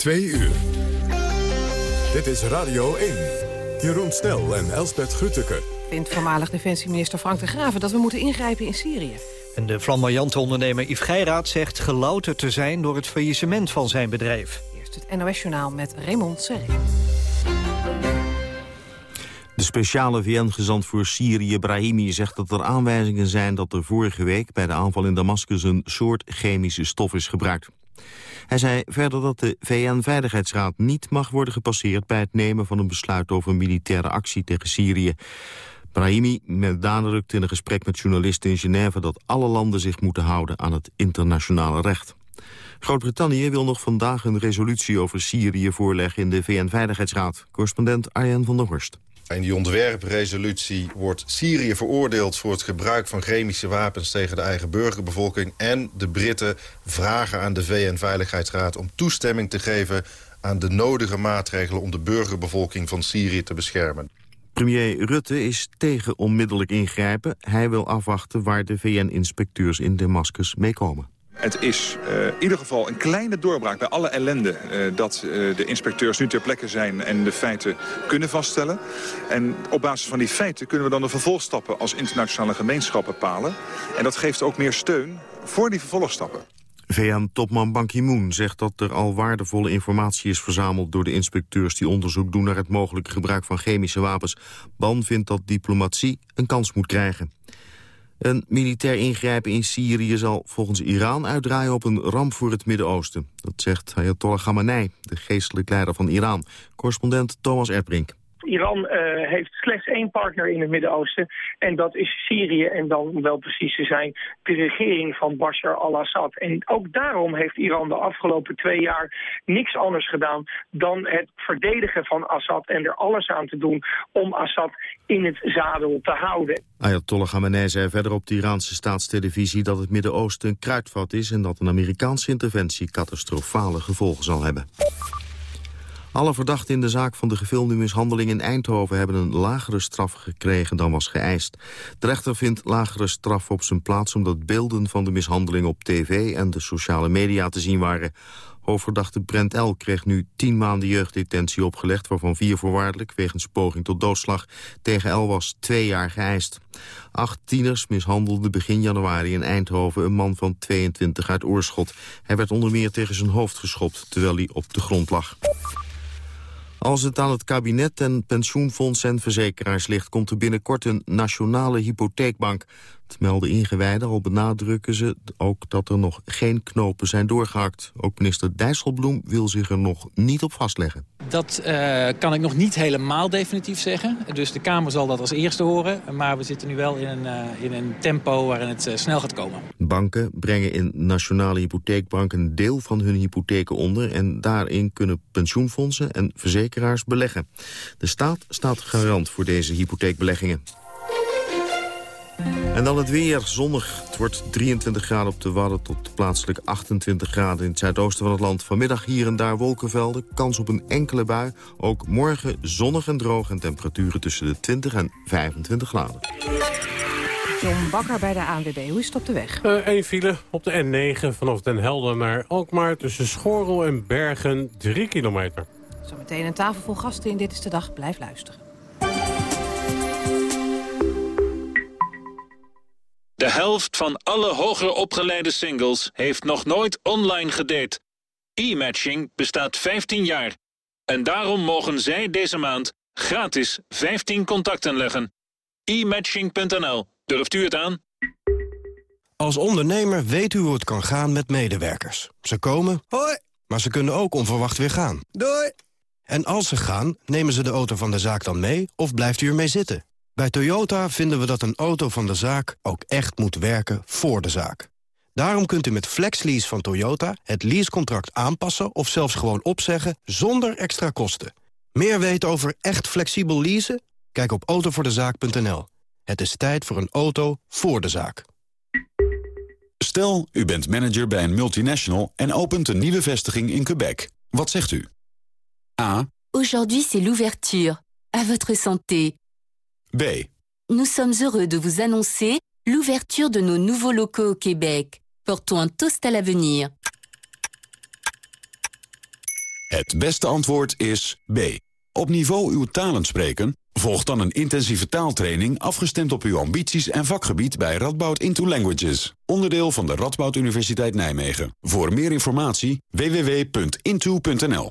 Twee uur. Dit is Radio 1. Jeroen Snel en Elsbeth Grutteke. Vindt voormalig defensieminister Frank de Graven dat we moeten ingrijpen in Syrië. En de flamboyante ondernemer Yves Geiraat zegt gelouterd te zijn... door het faillissement van zijn bedrijf. Eerst het NOS-journaal met Raymond Serré. De speciale VN-gezant voor Syrië, Brahimi, zegt dat er aanwijzingen zijn dat er vorige week bij de aanval in Damascus een soort chemische stof is gebruikt. Hij zei verder dat de VN-veiligheidsraad niet mag worden gepasseerd bij het nemen van een besluit over militaire actie tegen Syrië. Brahimi benadrukte in een gesprek met journalisten in Genève dat alle landen zich moeten houden aan het internationale recht. Groot-Brittannië wil nog vandaag een resolutie over Syrië voorleggen in de VN-veiligheidsraad. Correspondent Arjen van der Horst. In die ontwerpresolutie wordt Syrië veroordeeld voor het gebruik van chemische wapens tegen de eigen burgerbevolking. En de Britten vragen aan de VN-veiligheidsraad om toestemming te geven aan de nodige maatregelen om de burgerbevolking van Syrië te beschermen. Premier Rutte is tegen onmiddellijk ingrijpen. Hij wil afwachten waar de VN-inspecteurs in Damascus meekomen. Het is uh, in ieder geval een kleine doorbraak bij alle ellende... Uh, dat uh, de inspecteurs nu ter plekke zijn en de feiten kunnen vaststellen. En op basis van die feiten kunnen we dan de vervolgstappen... als internationale gemeenschap bepalen. En dat geeft ook meer steun voor die vervolgstappen. VN-topman Ban Ki-moon zegt dat er al waardevolle informatie is verzameld door de inspecteurs die onderzoek doen naar het mogelijke gebruik van chemische wapens. Ban vindt dat diplomatie een kans moet krijgen. Een militair ingrijpen in Syrië zal volgens Iran uitdraaien op een ramp voor het Midden-Oosten. Dat zegt Ayatollah Khamenei, de geestelijk leider van Iran. Correspondent Thomas Erbrink. Iran uh, heeft slechts één partner in het Midden-Oosten en dat is Syrië en dan wel precies te zijn de regering van Bashar al-Assad. En ook daarom heeft Iran de afgelopen twee jaar niks anders gedaan dan het verdedigen van Assad en er alles aan te doen om Assad in het zadel te houden. Ayatollah Khamenei zei verder op de Iraanse staatstelevisie dat het Midden-Oosten een kruidvat is en dat een Amerikaanse interventie catastrofale gevolgen zal hebben. Alle verdachten in de zaak van de gefilmde mishandeling in Eindhoven... hebben een lagere straf gekregen dan was geëist. De rechter vindt lagere straf op zijn plaats... omdat beelden van de mishandeling op tv en de sociale media te zien waren. Hoofdverdachte Brent L. kreeg nu tien maanden jeugddetentie opgelegd... waarvan vier voorwaardelijk wegens poging tot doodslag. Tegen L was twee jaar geëist. Acht tieners mishandelden begin januari in Eindhoven... een man van 22 uit Oorschot. Hij werd onder meer tegen zijn hoofd geschopt... terwijl hij op de grond lag. Als het aan het kabinet en pensioenfonds en verzekeraars ligt... komt er binnenkort een nationale hypotheekbank. Melden ingewijden, al benadrukken ze ook dat er nog geen knopen zijn doorgehakt. Ook minister Dijsselbloem wil zich er nog niet op vastleggen. Dat uh, kan ik nog niet helemaal definitief zeggen. Dus de Kamer zal dat als eerste horen. Maar we zitten nu wel in een, uh, in een tempo waarin het uh, snel gaat komen. Banken brengen in nationale hypotheekbank een deel van hun hypotheken onder... en daarin kunnen pensioenfondsen en verzekeraars beleggen. De staat staat garant voor deze hypotheekbeleggingen. En dan het weer, zonnig. Het wordt 23 graden op de Wadden tot plaatselijk 28 graden in het zuidoosten van het land. Vanmiddag hier en daar wolkenvelden, kans op een enkele bui. Ook morgen zonnig en droog en temperaturen tussen de 20 en 25 graden. John Bakker bij de ANWB. Hoe is het op de weg? Eén uh, file op de N9 vanaf Den Helder naar Alkmaar... tussen Schorrel en Bergen, 3 kilometer. Zometeen een tafel vol gasten in Dit is de Dag. Blijf luisteren. De helft van alle hoger opgeleide singles heeft nog nooit online gedate. E-matching bestaat 15 jaar. En daarom mogen zij deze maand gratis 15 contacten leggen. e-matching.nl. Durft u het aan? Als ondernemer weet u hoe het kan gaan met medewerkers. Ze komen, hoi, maar ze kunnen ook onverwacht weer gaan. Doei! En als ze gaan, nemen ze de auto van de zaak dan mee of blijft u ermee zitten? Bij Toyota vinden we dat een auto van de zaak ook echt moet werken voor de zaak. Daarom kunt u met FlexLease van Toyota het leasecontract aanpassen... of zelfs gewoon opzeggen zonder extra kosten. Meer weten over echt flexibel leasen? Kijk op autovoordezaak.nl. Het is tijd voor een auto voor de zaak. Stel, u bent manager bij een multinational en opent een nieuwe vestiging in Quebec. Wat zegt u? A. Aujourd'hui c'est l'ouverture. À votre santé. B. Nous sommes heureux de vous annoncer l'ouverture de nos nouveaux locaux au Québec. Portons un toast à l'avenir. Het beste antwoord is B. Op niveau uw talen spreken? Volg dan een intensieve taaltraining afgestemd op uw ambities en vakgebied bij Radboud Into Languages. Onderdeel van de Radboud Universiteit Nijmegen. Voor meer informatie www.into.nl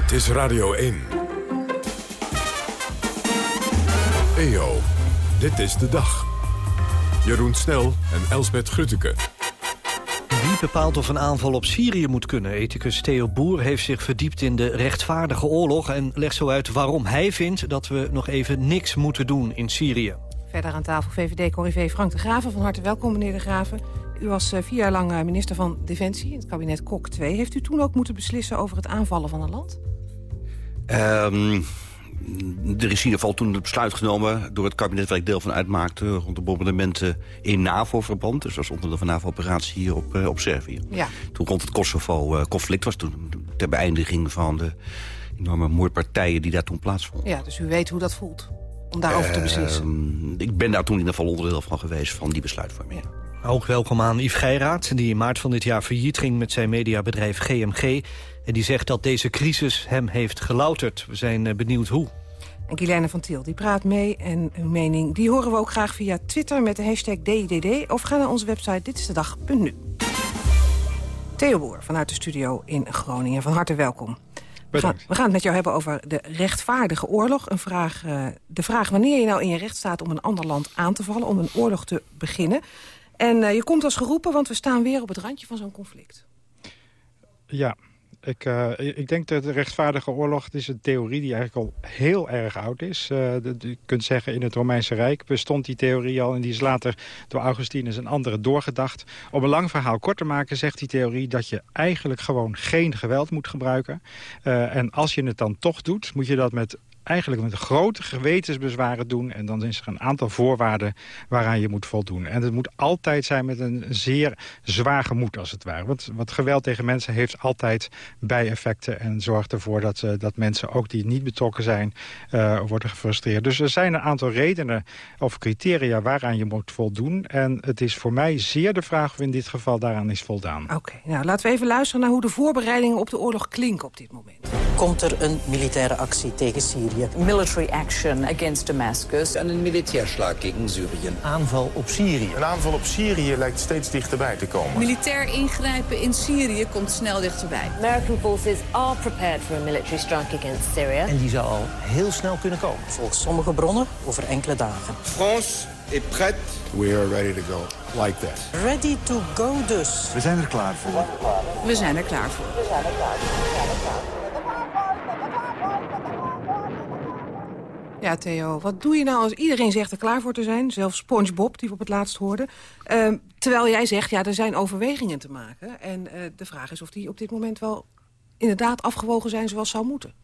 Dit is Radio 1. EO, dit is de dag. Jeroen Snel en Elsbet Grutteke. Wie bepaalt of een aanval op Syrië moet kunnen? Ethicus Theo Boer heeft zich verdiept in de rechtvaardige oorlog... en legt zo uit waarom hij vindt dat we nog even niks moeten doen in Syrië. Verder aan tafel VVD-corrivé Frank de Graven. Van harte welkom, meneer de Graven. U was eh, vier jaar lang eh, minister van Defensie in het kabinet Kok 2. Heeft u toen ook moeten beslissen over het aanvallen van een land? Ehm, er is in ieder geval toen het besluit genomen door het kabinet waar ik deel van uitmaakte... rond de bombardementen in NAVO-verband. Dus dat was onderdeel van NAVO-operatie hier op, eh, op Servië. Ja. Toen rond het Kosovo-conflict was toen ter beëindiging van de enorme moordpartijen die daar toen plaatsvonden. Ja, dus u weet hoe dat voelt om daarover te beslissen. Ehm, ik ben daar toen in ieder geval onderdeel van geweest van die besluitvorming. Ook welkom aan Yves Geiraat, die in maart van dit jaar failliet ging met zijn mediabedrijf GMG. En die zegt dat deze crisis hem heeft gelouterd. We zijn eh, benieuwd hoe. En Guilaine van Til, die praat mee en uw mening... die horen we ook graag via Twitter met de hashtag DIDD... of ga naar onze website ditistedag.nu. Theo Boer vanuit de studio in Groningen. Van harte welkom. We gaan, we gaan het met jou hebben over de rechtvaardige oorlog. Een vraag, uh, de vraag wanneer je nou in je recht staat om een ander land aan te vallen... om een oorlog te beginnen. En uh, je komt als geroepen, want we staan weer op het randje van zo'n conflict. Ja, ik, uh, ik denk dat de rechtvaardige oorlog is een theorie die eigenlijk al heel erg oud is. De, je kunt zeggen in het Romeinse Rijk bestond die theorie al... en die is later door Augustinus en anderen doorgedacht. Om een lang verhaal kort te maken zegt die theorie... dat je eigenlijk gewoon geen geweld moet gebruiken. En als je het dan toch doet, moet je dat met eigenlijk met grote gewetensbezwaren doen. En dan is er een aantal voorwaarden waaraan je moet voldoen. En het moet altijd zijn met een zeer zwaar gemoed als het ware. Want wat geweld tegen mensen heeft altijd bijeffecten... en zorgt ervoor dat, uh, dat mensen ook die niet betrokken zijn uh, worden gefrustreerd. Dus er zijn een aantal redenen of criteria waaraan je moet voldoen. En het is voor mij zeer de vraag of in dit geval daaraan is voldaan. Oké, okay, nou laten we even luisteren naar hoe de voorbereidingen op de oorlog klinken op dit moment. Komt er een militaire actie tegen Syrië? Military action against Damascus. En een militairslag tegen Syrië. Aanval op Syrië. Een aanval op Syrië lijkt steeds dichterbij te komen. Militair ingrijpen in Syrië komt snel dichterbij. American forces are prepared for a military strike against Syria. En die zou al heel snel kunnen komen. Volgens sommige bronnen over enkele dagen. France is prête. We are ready to go. Like that. Ready to go dus. We zijn er klaar voor. We zijn er klaar voor. We zijn er klaar voor. Ja, Theo, wat doe je nou als iedereen zegt er klaar voor te zijn? Zelfs SpongeBob, die we op het laatst hoorden. Uh, terwijl jij zegt, ja, er zijn overwegingen te maken. En uh, de vraag is of die op dit moment wel inderdaad afgewogen zijn zoals zou moeten.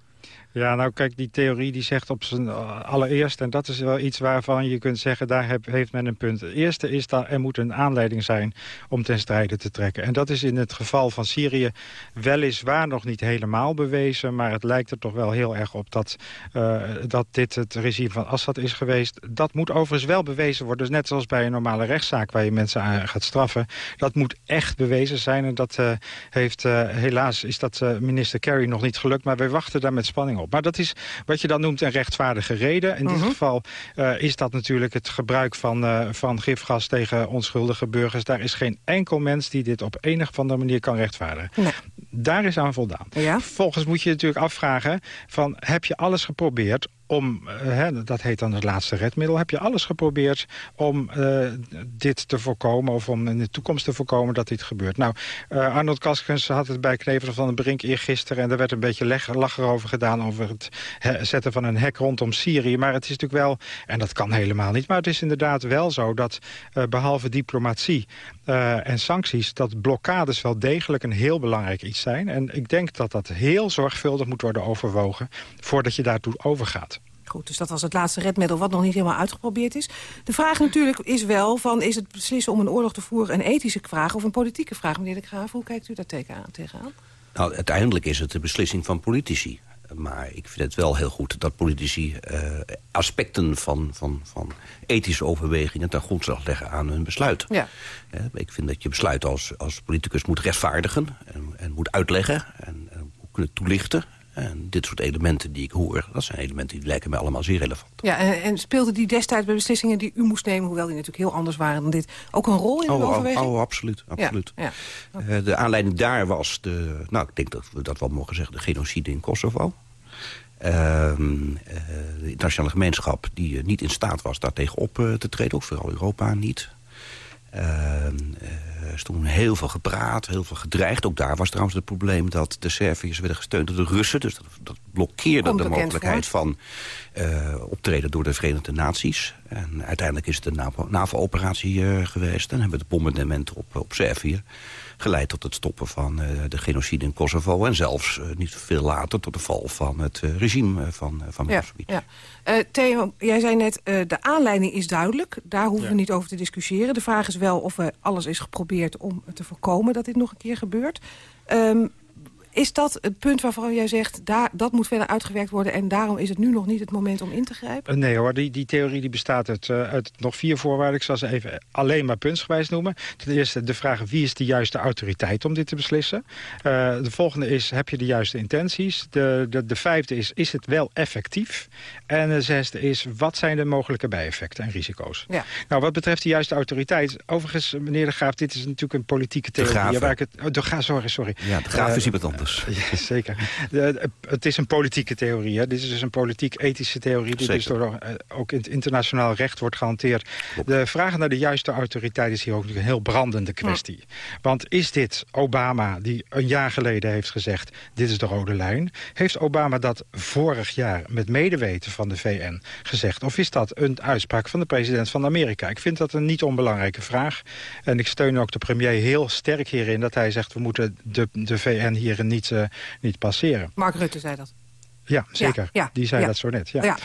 Ja, nou kijk, die theorie die zegt op zijn allereerst... en dat is wel iets waarvan je kunt zeggen, daar heb, heeft men een punt. Het eerste is dat er moet een aanleiding zijn om ten strijde te trekken. En dat is in het geval van Syrië weliswaar nog niet helemaal bewezen... maar het lijkt er toch wel heel erg op dat, uh, dat dit het regime van Assad is geweest. Dat moet overigens wel bewezen worden. Dus net zoals bij een normale rechtszaak waar je mensen aan gaat straffen. Dat moet echt bewezen zijn. En dat uh, heeft helaas is dat minister Kerry nog niet gelukt. Maar wij wachten daar met spanning op. Maar dat is wat je dan noemt een rechtvaardige reden. In uh -huh. dit geval uh, is dat natuurlijk het gebruik van, uh, van gifgas tegen onschuldige burgers. Daar is geen enkel mens die dit op enig of andere manier kan rechtvaardigen. Nee. Daar is aan voldaan. Ja? Volgens moet je je natuurlijk afvragen van heb je alles geprobeerd om, hè, dat heet dan het laatste redmiddel... heb je alles geprobeerd om dit te voorkomen... of om in de toekomst te voorkomen dat dit gebeurt. Nou, Arnold Kaskens had het bij Knevel van den Brink eergisteren... en er werd een beetje lacher over gedaan... over het zetten van een hek rondom Syrië. Maar het is natuurlijk wel, en dat kan helemaal niet... maar het is inderdaad wel zo dat behalve diplomatie en sancties... dat blokkades wel degelijk een heel belangrijk iets zijn. En ik denk dat dat heel zorgvuldig moet worden overwogen... voordat je daartoe overgaat. Goed, dus dat was het laatste redmiddel wat nog niet helemaal uitgeprobeerd is. De vraag natuurlijk is wel, van, is het beslissen om een oorlog te voeren... een ethische vraag of een politieke vraag, meneer de Graaf? Hoe kijkt u daar tegenaan? Nou, uiteindelijk is het de beslissing van politici. Maar ik vind het wel heel goed dat politici uh, aspecten van, van, van ethische overwegingen... ten grondslag leggen aan hun besluit. Ja. Uh, ik vind dat je besluit als, als politicus moet rechtvaardigen en, en moet uitleggen... en, en kunnen toelichten en dit soort elementen die ik hoor, dat zijn elementen die lijken mij allemaal zeer relevant. Ja, en, en speelde die destijds bij beslissingen die u moest nemen... hoewel die natuurlijk heel anders waren dan dit, ook een rol in oh, de overweging? Oh, absoluut. absoluut. Ja, ja. Uh, de aanleiding daar was, de, nou, ik denk dat we dat wel mogen zeggen... de genocide in Kosovo. Uh, de internationale gemeenschap die niet in staat was daartegen op te treden. Ook vooral Europa niet. Uh, er is toen heel veel gepraat, heel veel gedreigd. Ook daar was trouwens het probleem dat de Serviërs werden gesteund door de Russen. Dus dat blokkeerde de mogelijkheid van uh, optreden door de Verenigde Naties. En uiteindelijk is het een NAVO-operatie uh, geweest. En hebben we het bombardement op, op Servië geleid tot het stoppen van uh, de genocide in Kosovo. En zelfs uh, niet veel later tot de val van het uh, regime van, van Milosevic. Ja, ja. Theo, jij zei net, de aanleiding is duidelijk. Daar hoeven ja. we niet over te discussiëren. De vraag is wel of er alles is geprobeerd om te voorkomen dat dit nog een keer gebeurt. Um, is dat het punt waarvan jij zegt, daar, dat moet verder uitgewerkt worden... en daarom is het nu nog niet het moment om in te grijpen? Nee hoor, die, die theorie die bestaat uit, uh, uit nog vier voorwaarden. Ik zal ze even alleen maar puntsgewijs noemen. Ten eerste de vraag wie is de juiste autoriteit om dit te beslissen. Uh, de volgende is, heb je de juiste intenties? De, de, de vijfde is, is het wel effectief? En de zesde is, wat zijn de mogelijke bijeffecten en risico's? Ja. Nou, wat betreft de juiste autoriteit... overigens, meneer de Graaf, dit is natuurlijk een politieke theorie. De Graaf, waar ik het, oh, de, sorry, sorry. Ja, de Graaf is iemand anders. Ja, zeker. De, het is een politieke theorie. Hè. Dit is dus een politiek-ethische theorie... die dus door, ook in het internationaal recht wordt gehanteerd. De vraag naar de juiste autoriteit is hier ook een heel brandende kwestie. Want is dit Obama, die een jaar geleden heeft gezegd... dit is de rode lijn? Heeft Obama dat vorig jaar met medeweten van de VN gezegd? Of is dat een uitspraak van de president van Amerika? Ik vind dat een niet onbelangrijke vraag. En ik steun ook de premier heel sterk hierin... dat hij zegt, we moeten de, de VN hierin niet, uh, niet passeren. Mark Rutte zei dat. Ja, zeker. Ja, ja, Die zei ja. dat zo net. Ja.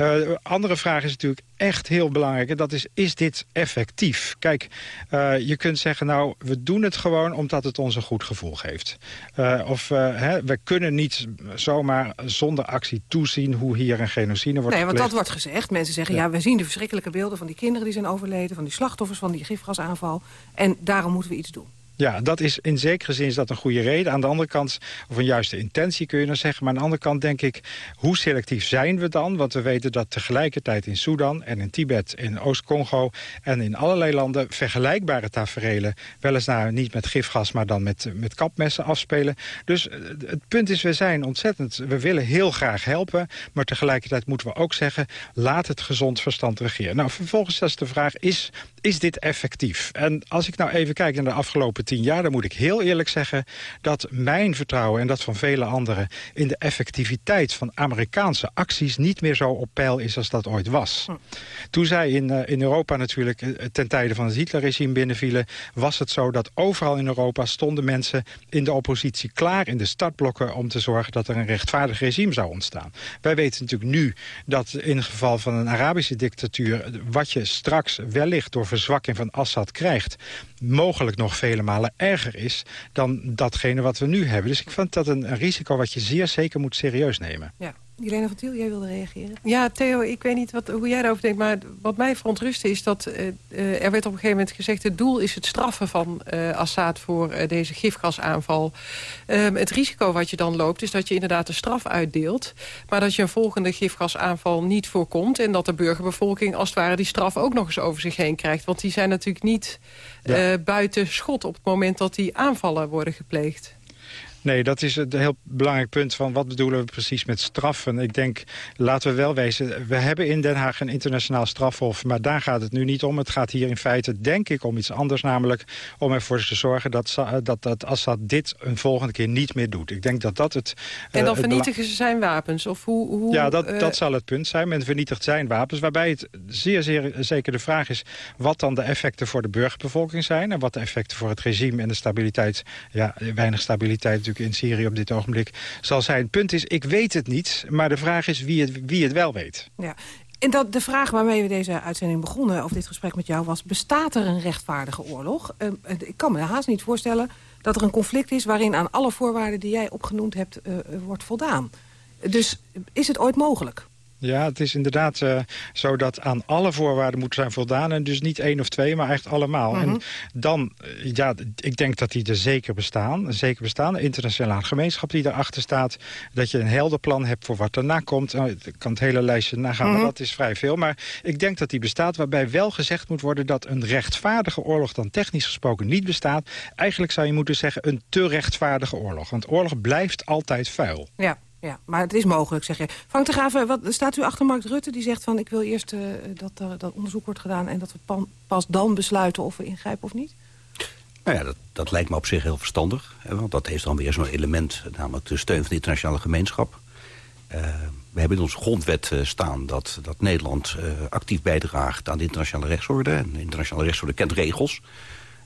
Uh, andere vraag is natuurlijk echt heel belangrijk. En dat is, is dit effectief? Kijk, uh, je kunt zeggen, nou, we doen het gewoon omdat het ons een goed gevoel geeft. Uh, of hè, we kunnen niet zomaar zonder actie toezien hoe hier een genocide wordt Nee, want dat wordt gezegd. Mensen zeggen, ja. ja, we zien de verschrikkelijke beelden van die kinderen die zijn overleden... van die slachtoffers van die gifgasaanval. En daarom moeten we iets doen. Ja, dat is in zekere zin is dat een goede reden. Aan de andere kant, of een juiste intentie kun je dan zeggen. Maar aan de andere kant denk ik, hoe selectief zijn we dan? Want we weten dat tegelijkertijd in Sudan en in Tibet, in Oost-Congo... en in allerlei landen vergelijkbare taferelen... weliswaar niet met gifgas, maar dan met, met kapmessen afspelen. Dus het punt is, we zijn ontzettend... we willen heel graag helpen, maar tegelijkertijd moeten we ook zeggen... laat het gezond verstand regeren. Nou, vervolgens is de vraag, is, is dit effectief? En als ik nou even kijk naar de afgelopen tien jaar... dan moet ik heel eerlijk zeggen dat mijn vertrouwen... en dat van vele anderen in de effectiviteit van Amerikaanse acties... niet meer zo op peil is als dat ooit was. Hm. Toen zij in, uh, in Europa natuurlijk uh, ten tijde van het Hitlerregime binnenvielen... was het zo dat overal in Europa stonden mensen in de oppositie klaar... in de startblokken om te zorgen dat er een rechtvaardig regime zou ontstaan. Wij weten natuurlijk nu dat in het geval van een Arabische dictatuur... wat je straks wellicht door verzwakking van Assad krijgt... mogelijk nog vele malen erger is dan datgene wat we nu hebben. Dus ik vind dat een, een risico wat je zeer zeker moet serieus nemen. Ja. Jelena van Tiel, jij wilde reageren? Ja, Theo, ik weet niet wat, hoe jij daarover denkt... maar wat mij verontrustte is dat uh, uh, er werd op een gegeven moment gezegd... het doel is het straffen van uh, Assad voor deze gifgasaanval. Um, het risico wat je dan loopt is dat je inderdaad de straf uitdeelt... maar dat je een volgende gifgasaanval niet voorkomt... en dat de burgerbevolking als het ware die straf ook nog eens over zich heen krijgt. Want die zijn natuurlijk niet ja. buiten schot op het moment dat die aanvallen worden gepleegd. Nee, dat is een heel belangrijk punt van wat bedoelen we precies met straffen. Ik denk, laten we wel wezen, we hebben in Den Haag een internationaal strafhof... maar daar gaat het nu niet om. Het gaat hier in feite, denk ik, om iets anders. Namelijk om ervoor te zorgen dat, dat, dat Assad dit een volgende keer niet meer doet. Ik denk dat dat het... En dan vernietigen ze zijn wapens? Of hoe, hoe, ja, dat, dat zal het punt zijn. Men vernietigt zijn wapens. Waarbij het zeer, zeer zeker de vraag is... wat dan de effecten voor de burgerbevolking zijn... en wat de effecten voor het regime en de stabiliteit... ja, weinig stabiliteit in Syrië op dit ogenblik zal zijn. Het punt is, ik weet het niet, maar de vraag is wie het, wie het wel weet. Ja. En dat, de vraag waarmee we deze uitzending begonnen, of dit gesprek met jou was... bestaat er een rechtvaardige oorlog? Uh, ik kan me haast niet voorstellen dat er een conflict is... waarin aan alle voorwaarden die jij opgenoemd hebt uh, wordt voldaan. Dus is het ooit mogelijk? Ja, het is inderdaad uh, zo dat aan alle voorwaarden moet zijn voldaan. En dus niet één of twee, maar echt allemaal. En mhm. dan, uh, ja, ik denk dat die er zeker bestaan. Zeker bestaan. De internationale gemeenschap die erachter staat. Dat je een helder plan hebt voor wat erna komt. Uh, ik kan het hele lijstje nagaan, maar mhm. dat is vrij veel. Maar ik denk dat die bestaat, waarbij wel gezegd moet worden... dat een rechtvaardige oorlog dan technisch gesproken niet bestaat. Eigenlijk zou je moeten zeggen een te rechtvaardige oorlog. Want oorlog blijft altijd vuil. Ja ja, maar het is mogelijk, zeg je. Frank de Graven, wat, staat u achter Mark Rutte? Die zegt van, ik wil eerst uh, dat er dat onderzoek wordt gedaan... en dat we pas dan besluiten of we ingrijpen of niet? Nou ja, dat, dat lijkt me op zich heel verstandig. Hè, want dat heeft dan weer zo'n element, namelijk de steun van de internationale gemeenschap. We hebben in onze grondwet staan dat, dat Nederland actief bijdraagt aan de internationale rechtsorde. En de internationale rechtsorde kent regels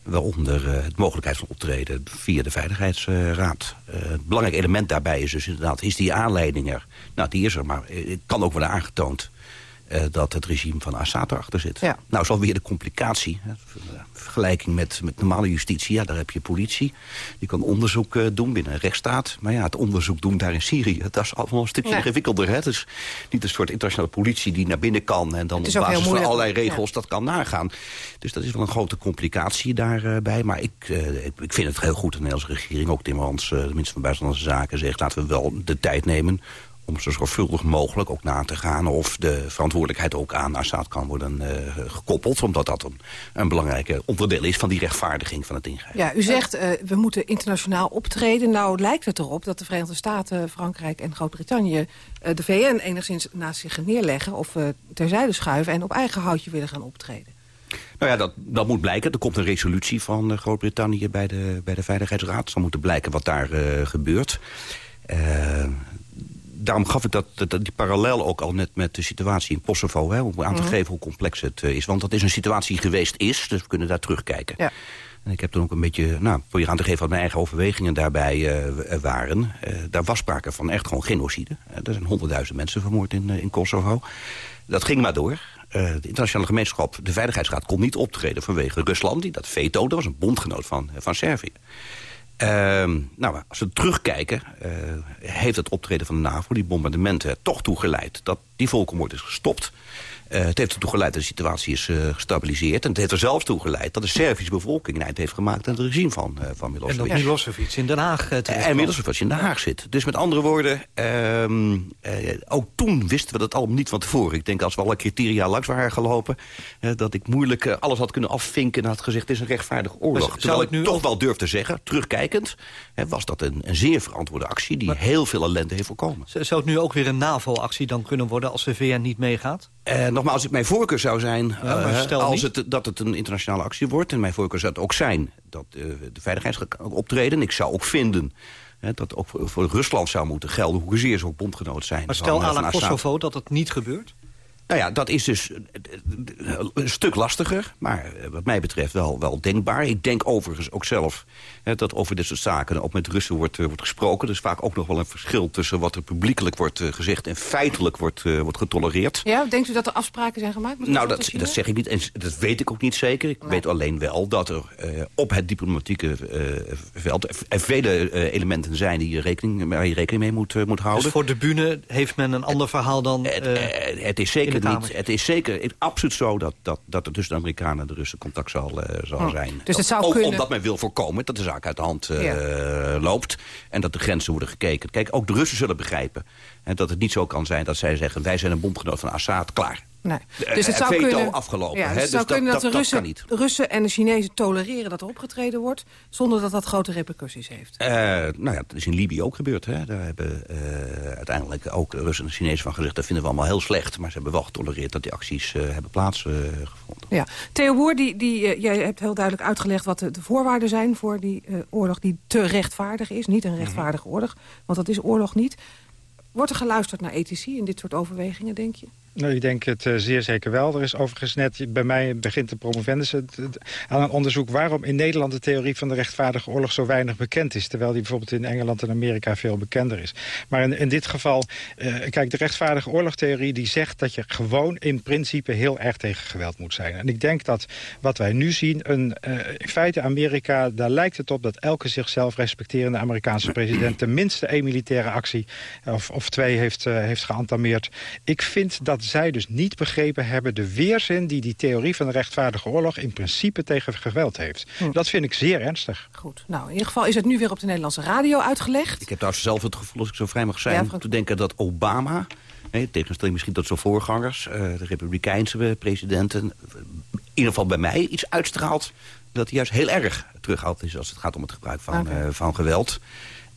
waaronder uh, het mogelijkheid van optreden via de Veiligheidsraad. Uh, het belangrijk element daarbij is dus inderdaad, is die aanleiding er? Nou, die is er, maar het kan ook worden aangetoond uh, dat het regime van Assad erachter zit. Ja. Nou, is alweer de complicatie. Hè, vergelijking met, met normale justitie. Ja, daar heb je politie. Die kan onderzoek uh, doen binnen een rechtsstaat. Maar ja, het onderzoek doen daar in Syrië... dat is allemaal een stukje ja. ingewikkelder. Hè? Het is niet een soort internationale politie die naar binnen kan... en dan op basis van allerlei regels ja. dat kan nagaan. Dus dat is wel een grote complicatie daarbij. Uh, maar ik, ik, ik, vind het heel goed. De Nederlandse regering, ook Timmermans... de minister van Buitenlandse Zaken, zegt... laten we wel de tijd nemen om zo zorgvuldig mogelijk ook na te gaan... of de verantwoordelijkheid ook aan Assad kan worden uh, gekoppeld... omdat dat een, een belangrijk onderdeel is van die rechtvaardiging van het ingrijpen. Ja, u zegt uh, we moeten internationaal optreden. Nou lijkt het erop dat de Verenigde Staten, Frankrijk en Groot-Brittannië... Uh, de VN enigszins naast zich neerleggen of terzijde schuiven... en op eigen houtje willen gaan optreden. Nou ja, dat, dat moet blijken. Er komt een resolutie van Groot-Brittannië bij de, bij de Veiligheidsraad. Het zal moeten blijken wat daar gebeurt daarom gaf ik dat, dat, die parallel ook al net met de situatie in Kosovo. Hè, om aan te mhm. geven hoe complex het uh, is. Want dat is een situatie geweest is, dus we kunnen daar terugkijken. Ja. En ik heb dan ook een beetje, nou, voor je aan te geven wat mijn eigen overwegingen daarbij uh, waren. Uh, daar was sprake van echt gewoon genocide. er zijn honderdduizend mensen vermoord in, in Kosovo. Dat ging maar door. de internationale gemeenschap, de Veiligheidsraad, kon niet optreden vanwege Rusland. Die dat veto, dat was een bondgenoot van, van Servië. Uh, nou, als we terugkijken, uh, heeft het optreden van de NAVO, die bombardementen, toch toegeleid dat die volkenmoord is gestopt. Uh, het heeft ertoe geleid dat de situatie is uh, gestabiliseerd. En het heeft er zelfs toe geleid dat de Servische bevolking een eind heeft gemaakt aan het regime van, uh, van Milosevic. En dat Milosevic in Den Haag En Milosevic in Den Haag zit. Dus met andere woorden, ehm, ook toen wisten we dat allemaal niet van tevoren. Ik denk als we alle criteria langs waren gelopen, dat ik moeilijk alles had kunnen afvinken en had gezegd, het is een rechtvaardige oorlog. Dus, Terwijl ik nu toch wel durf te zeggen, terugkijkend, was dat een, een zeer verantwoorde actie die maar, heel veel ellende heeft voorkomen. Zou het nu ook weer een NAVO-actie dan kunnen worden als de VN niet meegaat? Uh, nogmaals, als het mijn voorkeur zou zijn ja, uh, als het, dat het een internationale actie wordt... en mijn voorkeur zou het ook zijn dat uh, de veiligheidsraad optreden. Ik zou ook vinden dat ook voor, voor, Rusland zou moeten gelden... hoezeer ze ook bondgenoot zijn. Maar stel aan la Kosovo dat het niet gebeurt? Nou ja, dat is dus een stuk lastiger, maar wat mij betreft wel, wel denkbaar. Ik denk overigens ook zelf hè, dat over dit soort zaken ook met Russen wordt, uh, wordt gesproken. Er is vaak ook nog wel een verschil tussen wat er publiekelijk wordt uh, gezegd... en feitelijk wordt, uh, wordt getolereerd. Ja, denkt u dat er afspraken zijn gemaakt? Met nou, dat, dat zeg ik niet en dat weet ik ook niet zeker. Ik nee. weet alleen wel dat er op het diplomatieke veld... er vele elementen zijn die je rekening, waar je rekening mee moet, moet houden. Dus voor de bühne heeft men een ander verhaal dan... het, het is zeker niet. Het is zeker absoluut zo dat, dat, dat er tussen de Amerikanen en de Russen contact zal, uh, zal oh. zijn. Dus het zou ook kunnen... omdat men wil voorkomen dat de zaak uit de hand uh, ja. loopt. En dat de grenzen worden gekeken. Kijk, ook de Russen zullen begrijpen. En dat het niet zo kan zijn dat zij zeggen... wij zijn een bondgenoot van Assad, klaar. Nee. Eh, Dus het zou veto kunnen, afgelopen, Ja, dus het dus zou dat- kunnen dat, dat- de Russen, Russen en de Chinezen tolereren dat er opgetreden wordt... zonder dat dat grote repercussies heeft. Eh, nou ja, dat is in Libië ook gebeurd. Hè. Daar hebben eh, uiteindelijk ook de Russen en de Chinezen van gezegd... dat vinden we allemaal heel slecht. Maar ze hebben wel getolereerd dat die acties eh, hebben plaatsgevonden. Ja. Theo Boer, die, die, jij hebt heel duidelijk uitgelegd wat de, de voorwaarden zijn... voor die oorlog die te rechtvaardig is. Niet een Mhm. rechtvaardige oorlog, want dat is oorlog niet. Wordt er geluisterd naar ethici in dit soort overwegingen, denk je? Nou, ik denk het eh, zeer zeker wel. Er is overigens net, bij mij begint de promovendus aan een onderzoek... waarom in Nederland de theorie van de rechtvaardige oorlog zo weinig bekend is. Terwijl die bijvoorbeeld in Engeland en Amerika veel bekender is. Maar in, in dit geval, eh, kijk, de rechtvaardige oorlogtheorie die zegt dat je gewoon in principe heel erg tegen geweld moet zijn. En ik denk dat wat wij nu zien, een, eh, in feite Amerika, daar lijkt het op dat elke zichzelf respecterende Amerikaanse president tenminste één militaire actie of, of twee heeft, heeft geantameerd. Ik vind dat zij dus niet begrepen hebben de weerzin die die theorie van de rechtvaardige oorlog in principe tegen geweld heeft. Dat vind ik zeer ernstig. Goed. Nou, in ieder geval is het nu weer op de Nederlandse radio uitgelegd. Ik heb trouwens zelf het gevoel, als ik zo vrij mag zijn... Ja, Frank- te denken dat Obama, hè, tegenstelling misschien tot zijn voorgangers... eh, de republikeinse presidenten... in ieder geval bij mij iets uitstraalt... dat hij juist heel erg terughoud is als het gaat om het gebruik van, eh, van geweld.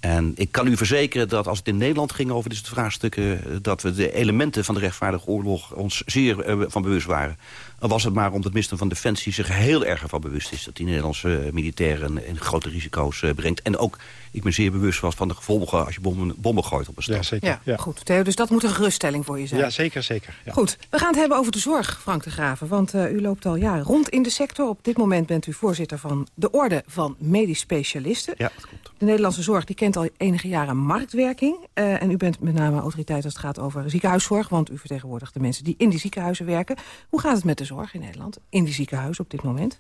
En ik kan u verzekeren dat als het in Nederland ging over dit vraagstukken... eh, dat we de elementen van de rechtvaardige oorlog ons zeer eh, van bewust waren. Was het maar omdat het minister van Defensie zich heel erg ervan bewust is... dat die Nederlandse eh, militairen in grote risico's brengt. En ook, ik me zeer bewust was van de gevolgen als je bommen, bommen gooit op een stad. Ja, zeker. Ja, goed. Theo, dus dat moet een geruststelling voor je zijn. Ja, zeker, zeker. Ja. Goed, we gaan het hebben over de zorg, Frank de Graven. Want eh, u loopt al jaren rond in de sector. Op dit moment bent u voorzitter van de Orde van Medisch Specialisten. Ja, dat klopt. De Nederlandse zorg die kent al enige jaren marktwerking. Eh, en u bent met name autoriteit als het gaat over ziekenhuiszorg... want u vertegenwoordigt de mensen die in die ziekenhuizen werken. Hoe gaat het met de zorg in Nederland, in die ziekenhuizen op dit moment?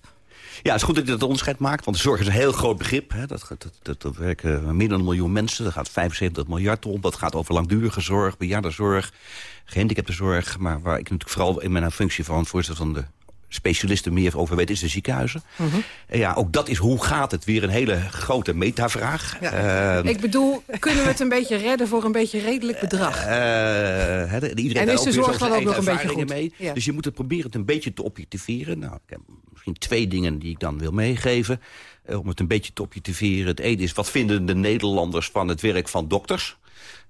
Ja, het is goed dat je dat onderscheid maakt, want de zorg is een heel groot begrip. Hè. Dat, dat, dat, werken meer dan een miljoen mensen, dat gaat 75 miljard om. Dat gaat over langdurige zorg, bejaardenzorg, gehandicaptenzorg. Maar waar ik natuurlijk vooral in mijn functie van voorzitter van de specialisten meer over weet, is de ziekenhuizen. En ja, ook dat is hoe gaat het? Weer een hele grote metavraag. Ehm, Ik bedoel, kunnen we het een beetje redden voor een beetje redelijk bedrag? Eh, de- iedereen En is de zorg zo dan ook nog een beetje goed? mee. Ja. Dus je moet het proberen het een beetje te objectiveren. Nou, ik heb misschien twee dingen die ik dan wil meegeven. eh, om het een beetje te objectiveren. Het ene is, wat vinden de Nederlanders van het werk van dokters?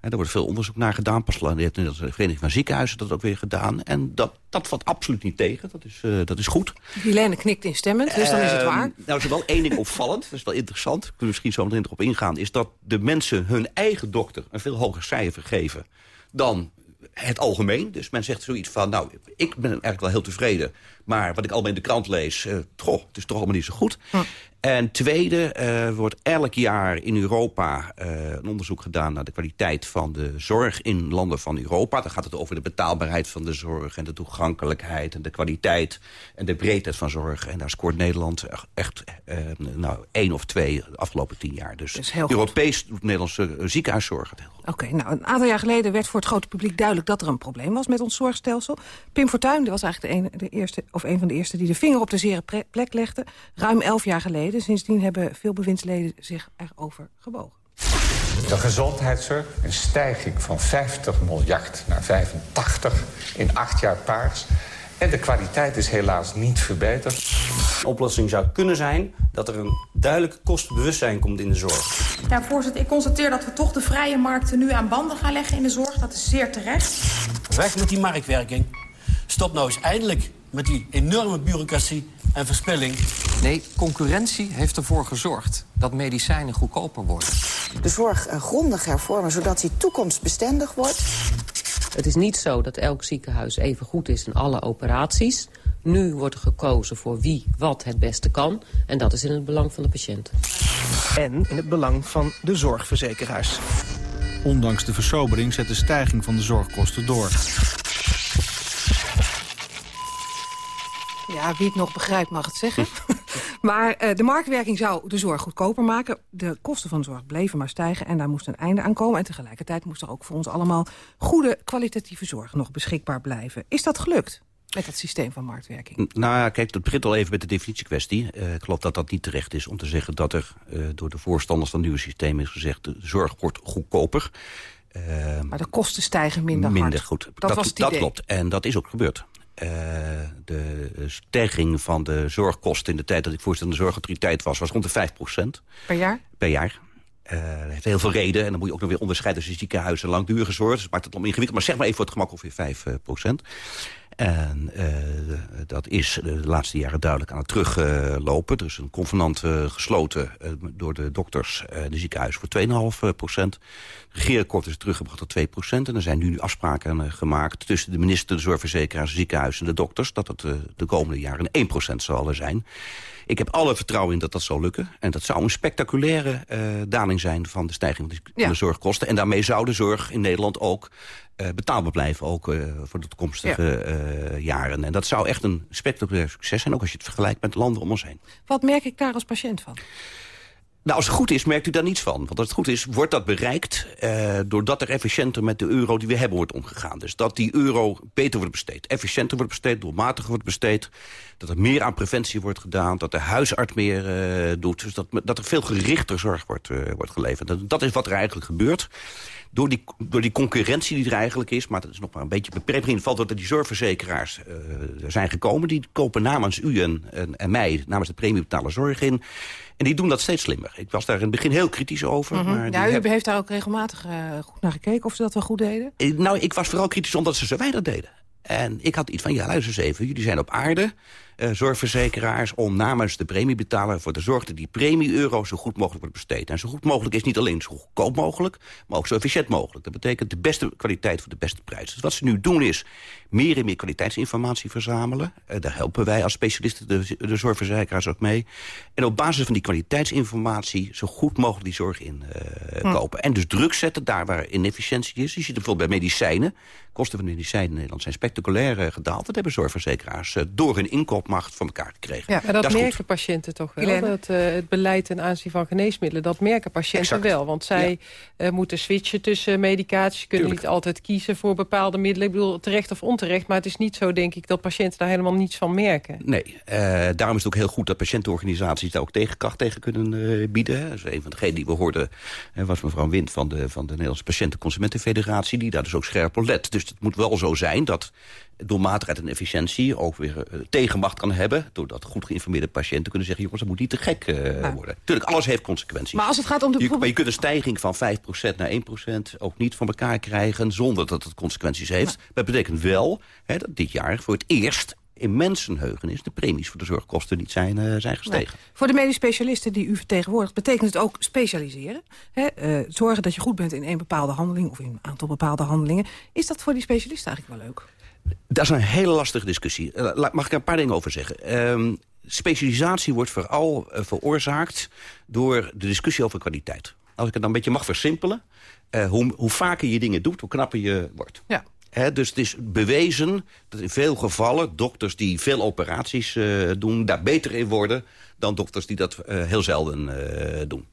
Daar wordt veel onderzoek naar gedaan. Pas heeft de Vereniging van Ziekenhuizen dat ook weer gedaan. En dat, dat valt absoluut niet tegen. Dat is, eh, dat is goed. Helene knikt instemmend, dus dan is het Ehm, waar. Nou is er wel één ding opvallend, dat is wel interessant. Kunnen we misschien zo meteen erop ingaan. Is dat de mensen hun eigen dokter een veel hoger cijfer geven dan het algemeen. Dus men zegt zoiets van, nou, ik ben eigenlijk wel heel tevreden. Maar wat ik allemaal in de krant lees, goh, het is toch allemaal niet zo goed. En tweede, eh wordt elk jaar in Europa eh, een onderzoek gedaan... naar de kwaliteit van de zorg in landen van Europa. Dan gaat het over de betaalbaarheid van de zorg... en de toegankelijkheid en de kwaliteit en de breedte van zorg. En daar scoort Nederland echt eh, nou, één of twee de afgelopen tien jaar. Dus. Europees doet Nederlandse ziekenhuiszorg het heel goed. Oké, nou, een aantal jaar geleden werd voor het grote publiek duidelijk dat er een probleem was met ons zorgstelsel. Pim Fortuyn was eigenlijk de, ene, de eerste, of een van de eerste die de vinger op de zere plek legde. Ruim elf jaar geleden. Sindsdien hebben veel bewindsleden zich erover gebogen. De gezondheidszorg, een stijging van 50 miljard naar 85 in acht jaar paars. En de kwaliteit is helaas niet verbeterd. Een oplossing zou kunnen zijn dat er een duidelijk kostenbewustzijn komt in de zorg. Ja, voorzitter, ik constateer dat we toch de vrije markten nu aan banden gaan leggen in de zorg. Dat is zeer terecht. Weg met die marktwerking. Stop nou eens eindelijk met die enorme bureaucratie en verspilling. Nee, concurrentie heeft ervoor gezorgd dat medicijnen goedkoper worden. De zorg eh, grondig hervormen, zodat die toekomstbestendig wordt. Het is niet zo dat elk ziekenhuis even goed is in alle operaties. Nu wordt er gekozen voor wie wat het beste kan. En dat is in het belang van de patiënt. En in het belang van de zorgverzekeraars. Ondanks de versobering zet de stijging van de zorgkosten door. Ja, wie het nog begrijpt mag het zeggen. maar eh, de marktwerking zou de zorg goedkoper maken. De kosten van de zorg bleven maar stijgen en daar moest een einde aan komen. En tegelijkertijd moest er ook voor ons allemaal goede kwalitatieve zorg nog beschikbaar blijven. Is dat gelukt met dat systeem van marktwerking? Nou ja, kijk, dat begint al even met de definitiekwestie. Eh, ik geloof dat dat niet terecht is om te zeggen dat er eh, door de voorstanders van het nieuwe systeem is gezegd... de zorg wordt goedkoper. Eh, Maar de kosten stijgen minder, minder hard. goed. Dat, was het idee. klopt. En dat is ook gebeurd. Uh, de stijging van de zorgkosten in de tijd dat ik voorzitter van de zorgautoriteit was... was rond de 5% Per jaar? Per jaar. Uh, dat heeft heel veel reden. En dan moet je ook nog weer onderscheiden tussen ziekenhuizen en langdurige zorg. Dus maakt het om ingewikkeld. Maar zeg maar even voor het gemak ongeveer 5 procent. En uh, dat is de laatste jaren duidelijk aan het teruglopen. Uh, er is een convenant uh, gesloten door de dokters de ziekenhuis voor 2,5 procent. Regeerakkoord is teruggebracht tot 2 procent. En er zijn nu afspraken gemaakt tussen de minister, de zorgverzekeraars, de ziekenhuizen en de dokters... dat het de komende jaren 1 procent zal zijn. Ik heb alle vertrouwen in dat dat zal lukken. En dat zou een spectaculaire uh, daling zijn van de stijging van de, ja. zorgkosten. En daarmee zou de zorg in Nederland ook uh, betaalbaar blijven. Ook uh, voor de toekomstige ja. jaren. En dat zou echt een spectaculair succes zijn. Ook als je het vergelijkt met landen om ons heen. Wat merk ik daar als patiënt van? Nou, als het goed is, merkt u daar niets van. Want als het goed is, wordt dat bereikt... Uh, doordat er efficiënter met de euro die we hebben wordt omgegaan. Dus dat die euro beter wordt besteed. Efficiënter wordt besteed, doelmatiger wordt besteed. Dat er meer aan preventie wordt gedaan. Dat de huisarts meer uh, doet. Dus dat, dat er veel gerichter zorg wordt, uh, wordt geleverd. Dat is wat er eigenlijk gebeurt door die, door die concurrentie die er eigenlijk is... maar dat is nog maar een beetje beperkt. In valt dat er die zorgverzekeraars uh, zijn gekomen. Die kopen namens u en, en, en mij, namens de premiebetaler zorg in. En die doen dat steeds slimmer. Ik was daar in het begin heel kritisch over. Mm -hmm. maar ja, u heb... heeft daar ook regelmatig uh, goed naar gekeken of ze dat wel goed deden? Uh, nou, ik was vooral kritisch omdat ze zo weinig deden. En ik had iets van, ja, luister eens even. Jullie zijn op aarde, uh, zorgverzekeraars... om namens de premiebetaler voor te zorgen... dat die premie-euro zo goed mogelijk wordt besteed. En zo goed mogelijk is niet alleen zo goedkoop mogelijk... maar ook zo efficiënt mogelijk. Dat betekent de beste kwaliteit voor de beste prijs. Dus wat ze nu doen is meer en meer kwaliteitsinformatie verzamelen. Uh, daar helpen wij als specialisten de, de zorgverzekeraars ook mee. En op basis van die kwaliteitsinformatie... zo goed mogelijk die zorg inkopen. Uh, hm. En dus druk zetten daar waar inefficiëntie is. Je ziet bijvoorbeeld bij medicijnen. Kosten van medicijnen in Nederland zijn spectaculair uh, gedaald. Dat hebben zorgverzekeraars uh, door hun inkoopmacht van elkaar gekregen. Ja, maar dat, dat merken goed. patiënten toch wel. Dat, uh, het beleid ten aanzien van geneesmiddelen, dat merken patiënten exact. wel. Want zij ja. moeten switchen tussen medicatie. kunnen Tuurlijk. niet altijd kiezen voor bepaalde middelen. Ik bedoel, terecht of onterecht. Maar het is niet zo, denk ik, dat patiënten daar helemaal niets van merken. Nee, daarom is het ook heel goed dat patiëntenorganisaties daar ook tegenkracht tegen kunnen bieden. Dat is een van degenen die we hoorden, was mevrouw Wind van de, van de Nederlandse Patiëntenconsumentenfederatie. Die daar dus ook scherp op let. Dus het moet wel zo zijn dat doelmatigheid en efficiëntie ook weer uh, tegenmacht kan hebben... doordat goed geïnformeerde patiënten kunnen zeggen... jongens, dat moet niet te gek uh, ja. worden. Tuurlijk, alles heeft consequenties. Maar als het gaat om de... Je, maar je kunt een stijging van 5% naar 1% ook niet van elkaar krijgen... zonder dat het consequenties heeft. Ja. Dat betekent wel hè, dat dit jaar voor het eerst in mensenheugenis de premies voor de zorgkosten niet zijn, uh, zijn gestegen. Nee. Voor de medisch specialisten die u vertegenwoordigt... betekent het ook specialiseren. Hè? Uh, zorgen dat je goed bent in een bepaalde handeling... of in een aantal bepaalde handelingen. Is dat voor die specialisten eigenlijk wel leuk? Dat is een hele lastige discussie. Uh, mag ik er een paar dingen over zeggen? Um, specialisatie wordt vooral uh, veroorzaakt door de discussie over kwaliteit. Als ik het dan een beetje mag versimpelen... Uh, hoe, hoe vaker je dingen doet, hoe knapper je wordt. Ja. He, dus het is bewezen dat in veel gevallen dokters die veel operaties uh, doen... daar beter in worden dan dokters die dat uh, heel zelden uh, doen.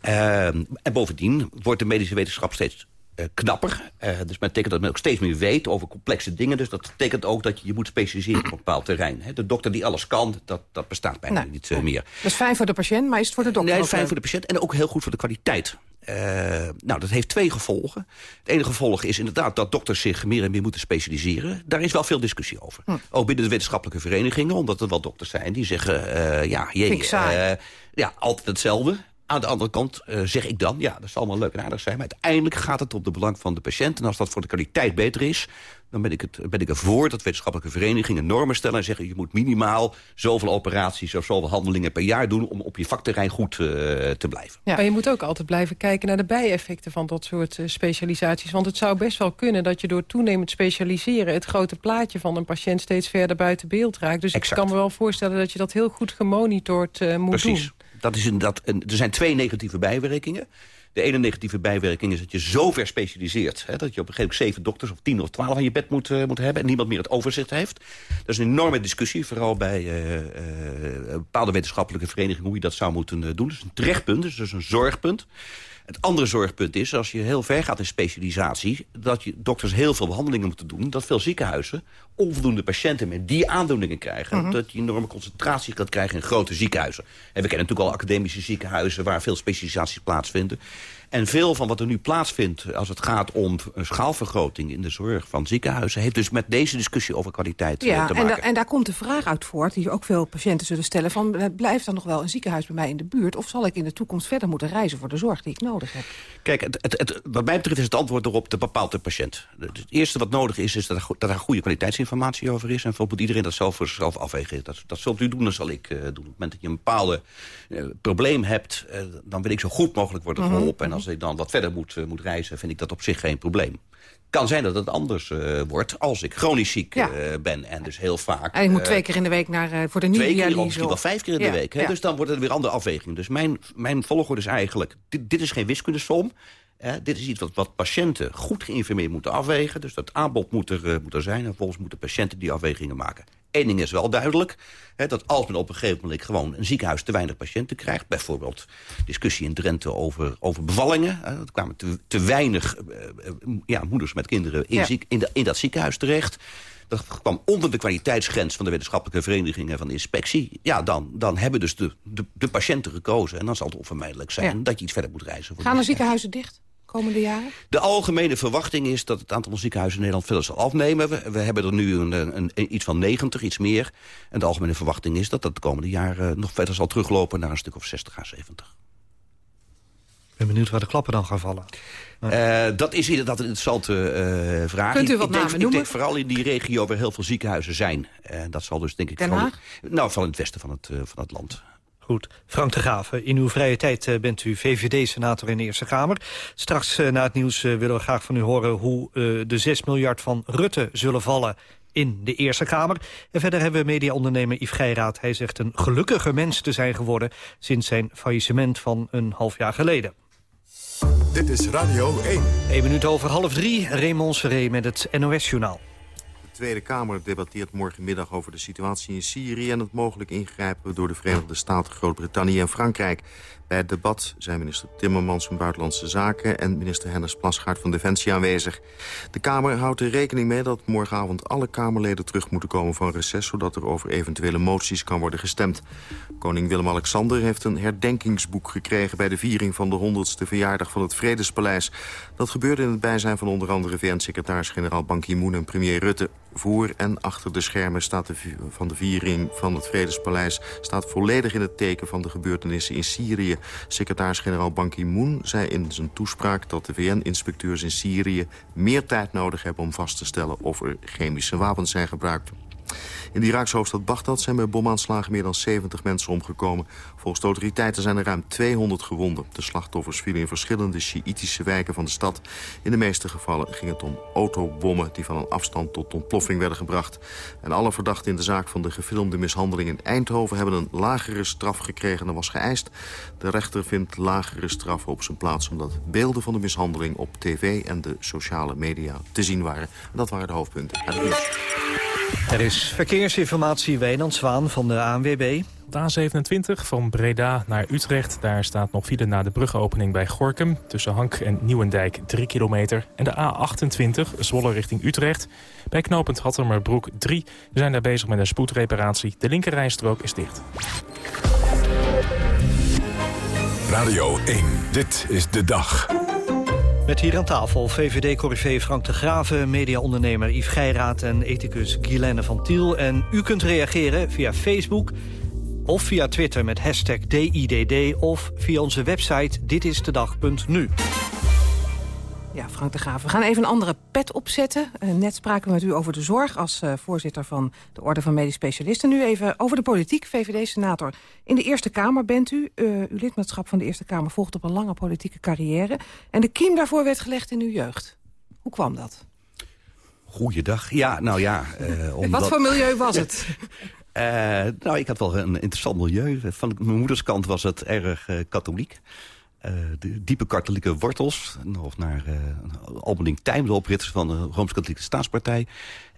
en bovendien wordt de medische wetenschap steeds knapper. dus men betekent dat men ook steeds meer weet over complexe dingen. Dus dat betekent ook dat je je moet specialiseren op een bepaald terrein. De dokter die alles kan, dat, dat bestaat bijna nou, niet meer. Dat is fijn voor de patiënt, maar is het voor de dokter Nee, fijn voor de patiënt en ook heel goed voor de kwaliteit. Uh, nou, dat heeft twee gevolgen. Het ene gevolg is inderdaad dat dokters zich meer en meer moeten specialiseren. Daar is wel veel discussie over. Hm. Ook binnen de wetenschappelijke verenigingen, omdat er wel dokters zijn die zeggen... Uh, ja, jee, uh, ja, altijd hetzelfde. Aan de andere kant uh, zeg ik dan, ja, dat zal allemaal leuk en aardig zijn... maar uiteindelijk gaat het op de belang van de patiënt. En als dat voor de kwaliteit beter is, dan ben ik, het, ben ik ervoor dat wetenschappelijke verenigingen normen stellen... en zeggen, je moet minimaal zoveel operaties of zoveel handelingen per jaar doen... om op je vakterrein goed uh, te blijven. Ja, maar je moet ook altijd blijven kijken naar de bijeffecten van dat soort uh, specialisaties. Want het zou best wel kunnen dat je door toenemend specialiseren... het grote plaatje van een patiënt steeds verder buiten beeld raakt. Dus exact. ik kan me wel voorstellen dat je dat heel goed gemonitord uh, moet Precies. doen. Dat is inderdaad, er zijn twee negatieve bijwerkingen. De ene negatieve bijwerking is dat je zo ver specialiseert... Hè, dat je op een gegeven moment zeven dokters of tien of twaalf aan je bed moet, uh, moet hebben... en niemand meer het overzicht heeft. Dat is een enorme discussie, vooral bij uh, uh, bepaalde wetenschappelijke verenigingen... hoe je dat zou moeten doen. Dat is een terechtpunt, dus dat is een zorgpunt. Het andere zorgpunt is, als je heel ver gaat in specialisatie... dat je dokters heel veel behandelingen moeten doen... dat veel ziekenhuizen onvoldoende patiënten met die aandoeningen krijgen. -huh. Dat je enorme concentratie gaat krijgen in grote ziekenhuizen. En we kennen natuurlijk al academische ziekenhuizen... waar veel specialisaties plaatsvinden. En veel van wat er nu plaatsvindt als het gaat om schaalvergroting in de zorg van ziekenhuizen... heeft dus met deze discussie over kwaliteit Ja, te en, maken. da- en daar komt de vraag uit voort, die ook veel patiënten zullen stellen... van eh, blijft er nog wel een ziekenhuis bij mij in de buurt... of zal ik in de toekomst verder moeten reizen voor de zorg die ik nodig heb? Kijk, het, het, het- wat mij betreft is het antwoord erop de bepaalde patiënt. Het eerste wat nodig is, is dat er, dat er goede kwaliteitsinformatie over is. En voor moet iedereen dat zelf voor zichzelf afwegen. Dat, dat zult u doen, dat zal ik eh, doen. Op het moment dat je een bepaalde eh, probleem hebt... eh, dan wil ik zo goed mogelijk worden Mhm, geholpen. En als ik dan wat verder moet, eh, moet reizen, vind ik dat op zich geen probleem. kan zijn dat het anders eh, wordt als ik chronisch ziek Ja. eh, ben. En dus heel vaak... En ik moet twee keer in de week naar, voor de Twee nieuwe keer of misschien wel vijf keer in de week. Hè? Ja. Dus dan wordt het weer andere afweging. Dus mijn, mijn volgorde is eigenlijk... Dit, dit is geen wiskundesom. Hè? dit is iets wat, wat patiënten goed geïnformeerd moeten afwegen. Dus dat aanbod moet er, moet er zijn. En vervolgens moeten patiënten die afwegingen maken. Eén ding is wel duidelijk. Hè, dat als men op een gegeven moment gewoon een ziekenhuis te weinig patiënten krijgt. Bijvoorbeeld discussie in Drenthe over, over bevallingen. Hè, er kwamen te, te weinig eh, eh, ja, moeders met kinderen in, Ja. ziek, in, de, in dat ziekenhuis terecht. Dat kwam onder de kwaliteitsgrens van de wetenschappelijke verenigingen van de inspectie. Ja, dan, dan hebben dus de, de, de patiënten gekozen. En dan zal het onvermijdelijk zijn Ja. dat je iets verder moet reizen. Voor Gaan de ziekenhuizen dicht komende jaren? de algemene verwachting is dat het aantal ziekenhuizen in Nederland verder zal afnemen. We, we hebben er nu een, een, een- iets van 90, iets meer. En de algemene verwachting is dat dat de komende jaren nog verder zal teruglopen naar een stuk of 60 à 70. Ik ben benieuwd waar de klappen dan gaan vallen. Eh, dat is inderdaad een interessante eh, vraag. Kunt u Ik- wat ik, denk, namen ik noemen? denk vooral in die regio waar heel veel ziekenhuizen zijn. Eh, dat zal dus denk ik Den vooral, nou, vooral in het westen van het, eh, van het land. Goed. Frank de Graven, in uw vrije tijd eh, bent u VVD-senator in de Eerste Kamer. Straks eh, na het nieuws eh, willen we graag van u horen... hoe de 6 miljard van Rutte zullen vallen in de Eerste Kamer. En verder hebben we mediaondernemer Yves Geiraat. Hij zegt een gelukkiger mens te zijn geworden... sinds zijn faillissement van een half jaar geleden. Dit is Radio 1. 1 minuut over half drie, Raymond Seré met het NOS-journaal. De Tweede Kamer debatteert morgenmiddag over de situatie in Syrië... en het mogelijk ingrijpen door de Verenigde Staten, Groot-Brittannië en Frankrijk. Bij het debat zijn minister Timmermans van Buitenlandse Zaken... en minister Hennis Plasgaard van Defensie aanwezig. De Kamer houdt er rekening mee dat morgenavond alle Kamerleden terug moeten komen van reces... zodat er over eventuele moties kan worden gestemd. Koning Willem-Alexander heeft een herdenkingsboek gekregen... bij de viering van de 100ste verjaardag van het Vredespaleis. Dat gebeurde in het bijzijn van onder andere VN-secretaris-generaal Ban Ki-moon en premier Rutte. Voor en achter de schermen staat de van de viering van het Vredespaleis... staat volledig in het teken van de gebeurtenissen in Syrië. Secretaris-generaal Ban Ki-moon zei in zijn toespraak... dat de VN-inspecteurs in Syrië meer tijd nodig hebben om vast te stellen... of er chemische wapens zijn gebruikt. In de Iraakse hoofdstad Bagdad zijn bij bomaanslagen meer dan 70 mensen omgekomen. Volgens de autoriteiten zijn er ruim 200 gewonden. De slachtoffers vielen in verschillende Sjiïtische wijken van de stad. In de meeste gevallen ging het om autobommen die van een afstand tot ontploffing werden gebracht. En alle verdachten in de zaak van de gefilmde mishandeling in Eindhoven... hebben een lagere straf gekregen dan was geëist. De rechter vindt lagere straffen op zijn plaats... omdat beelden van de mishandeling op tv en de sociale media te zien waren. En dat waren de hoofdpunten. Er is verkeersinformatie Wijnand Zwaan van de ANWB. De A27 van Breda naar Utrecht. Daar staat nog file na de brugopening bij Gorkum. Tussen Hank en Nieuwendijk 3 kilometer. En de A28 Zwolle richting Utrecht. Bij knooppunt Hattemerbroek 3. We zijn daar bezig met een spoedreparatie. De linkerrijstrook is dicht. Radio 1. Dit is de dag. Met hier aan tafel VVD-corrivé Frank de Graven... mediaondernemer Yves Geiraat en ethicus Guylaine van Tiel. En u kunt reageren via Facebook of via Twitter met hashtag DIDD... of via onze website ditisdedag.nu. Ja, Frank de Graaf. We gaan even een andere pet opzetten. Eh, net spraken we met u over de zorg als eh, voorzitter van de Orde van Medisch Specialisten. Nu even over de politiek. VVD-senator in de Eerste Kamer bent u. Eh, uw lidmaatschap van de Eerste Kamer volgt op een lange politieke carrière. En de kiem daarvoor werd gelegd in uw jeugd. Hoe kwam dat? Goeiedag. Ja, nou ja. omdat... Wat voor milieu was het? Nou, ik had wel een interessant milieu. Van mijn moeders kant was het erg katholiek. Eh, de diepe katholieke wortels. Of naar uh, Albeding Tijm, de oprichter van de Rooms-Katholieke Staatspartij.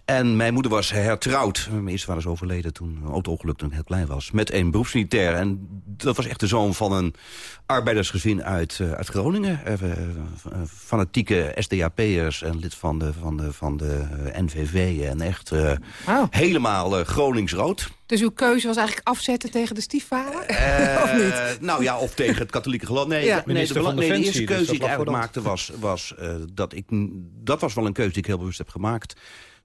En mijn moeder was hertrouwd. Mijn eerste vader is overleden toen een auto-ongeluk toen ik heel klein was. Met een beroepsmilitair. En dat was echt de zoon van een arbeidersgezin uit, uh, uit Groningen. Uh, fanatieke SDAP'ers en lid van de, van de, van de NVV. En echt uh, wow. helemaal Groningsrood. Dus uw keuze was eigenlijk afzetten tegen de stiefvader? Eh, of niet? Nou ja, of tegen het katholieke geloof. Nee, Ja. nee, de, nee, de eerste dus keuze die ik eigenlijk maakte was... was eh, dat, ik, dat was wel een keuze die ik heel bewust heb gemaakt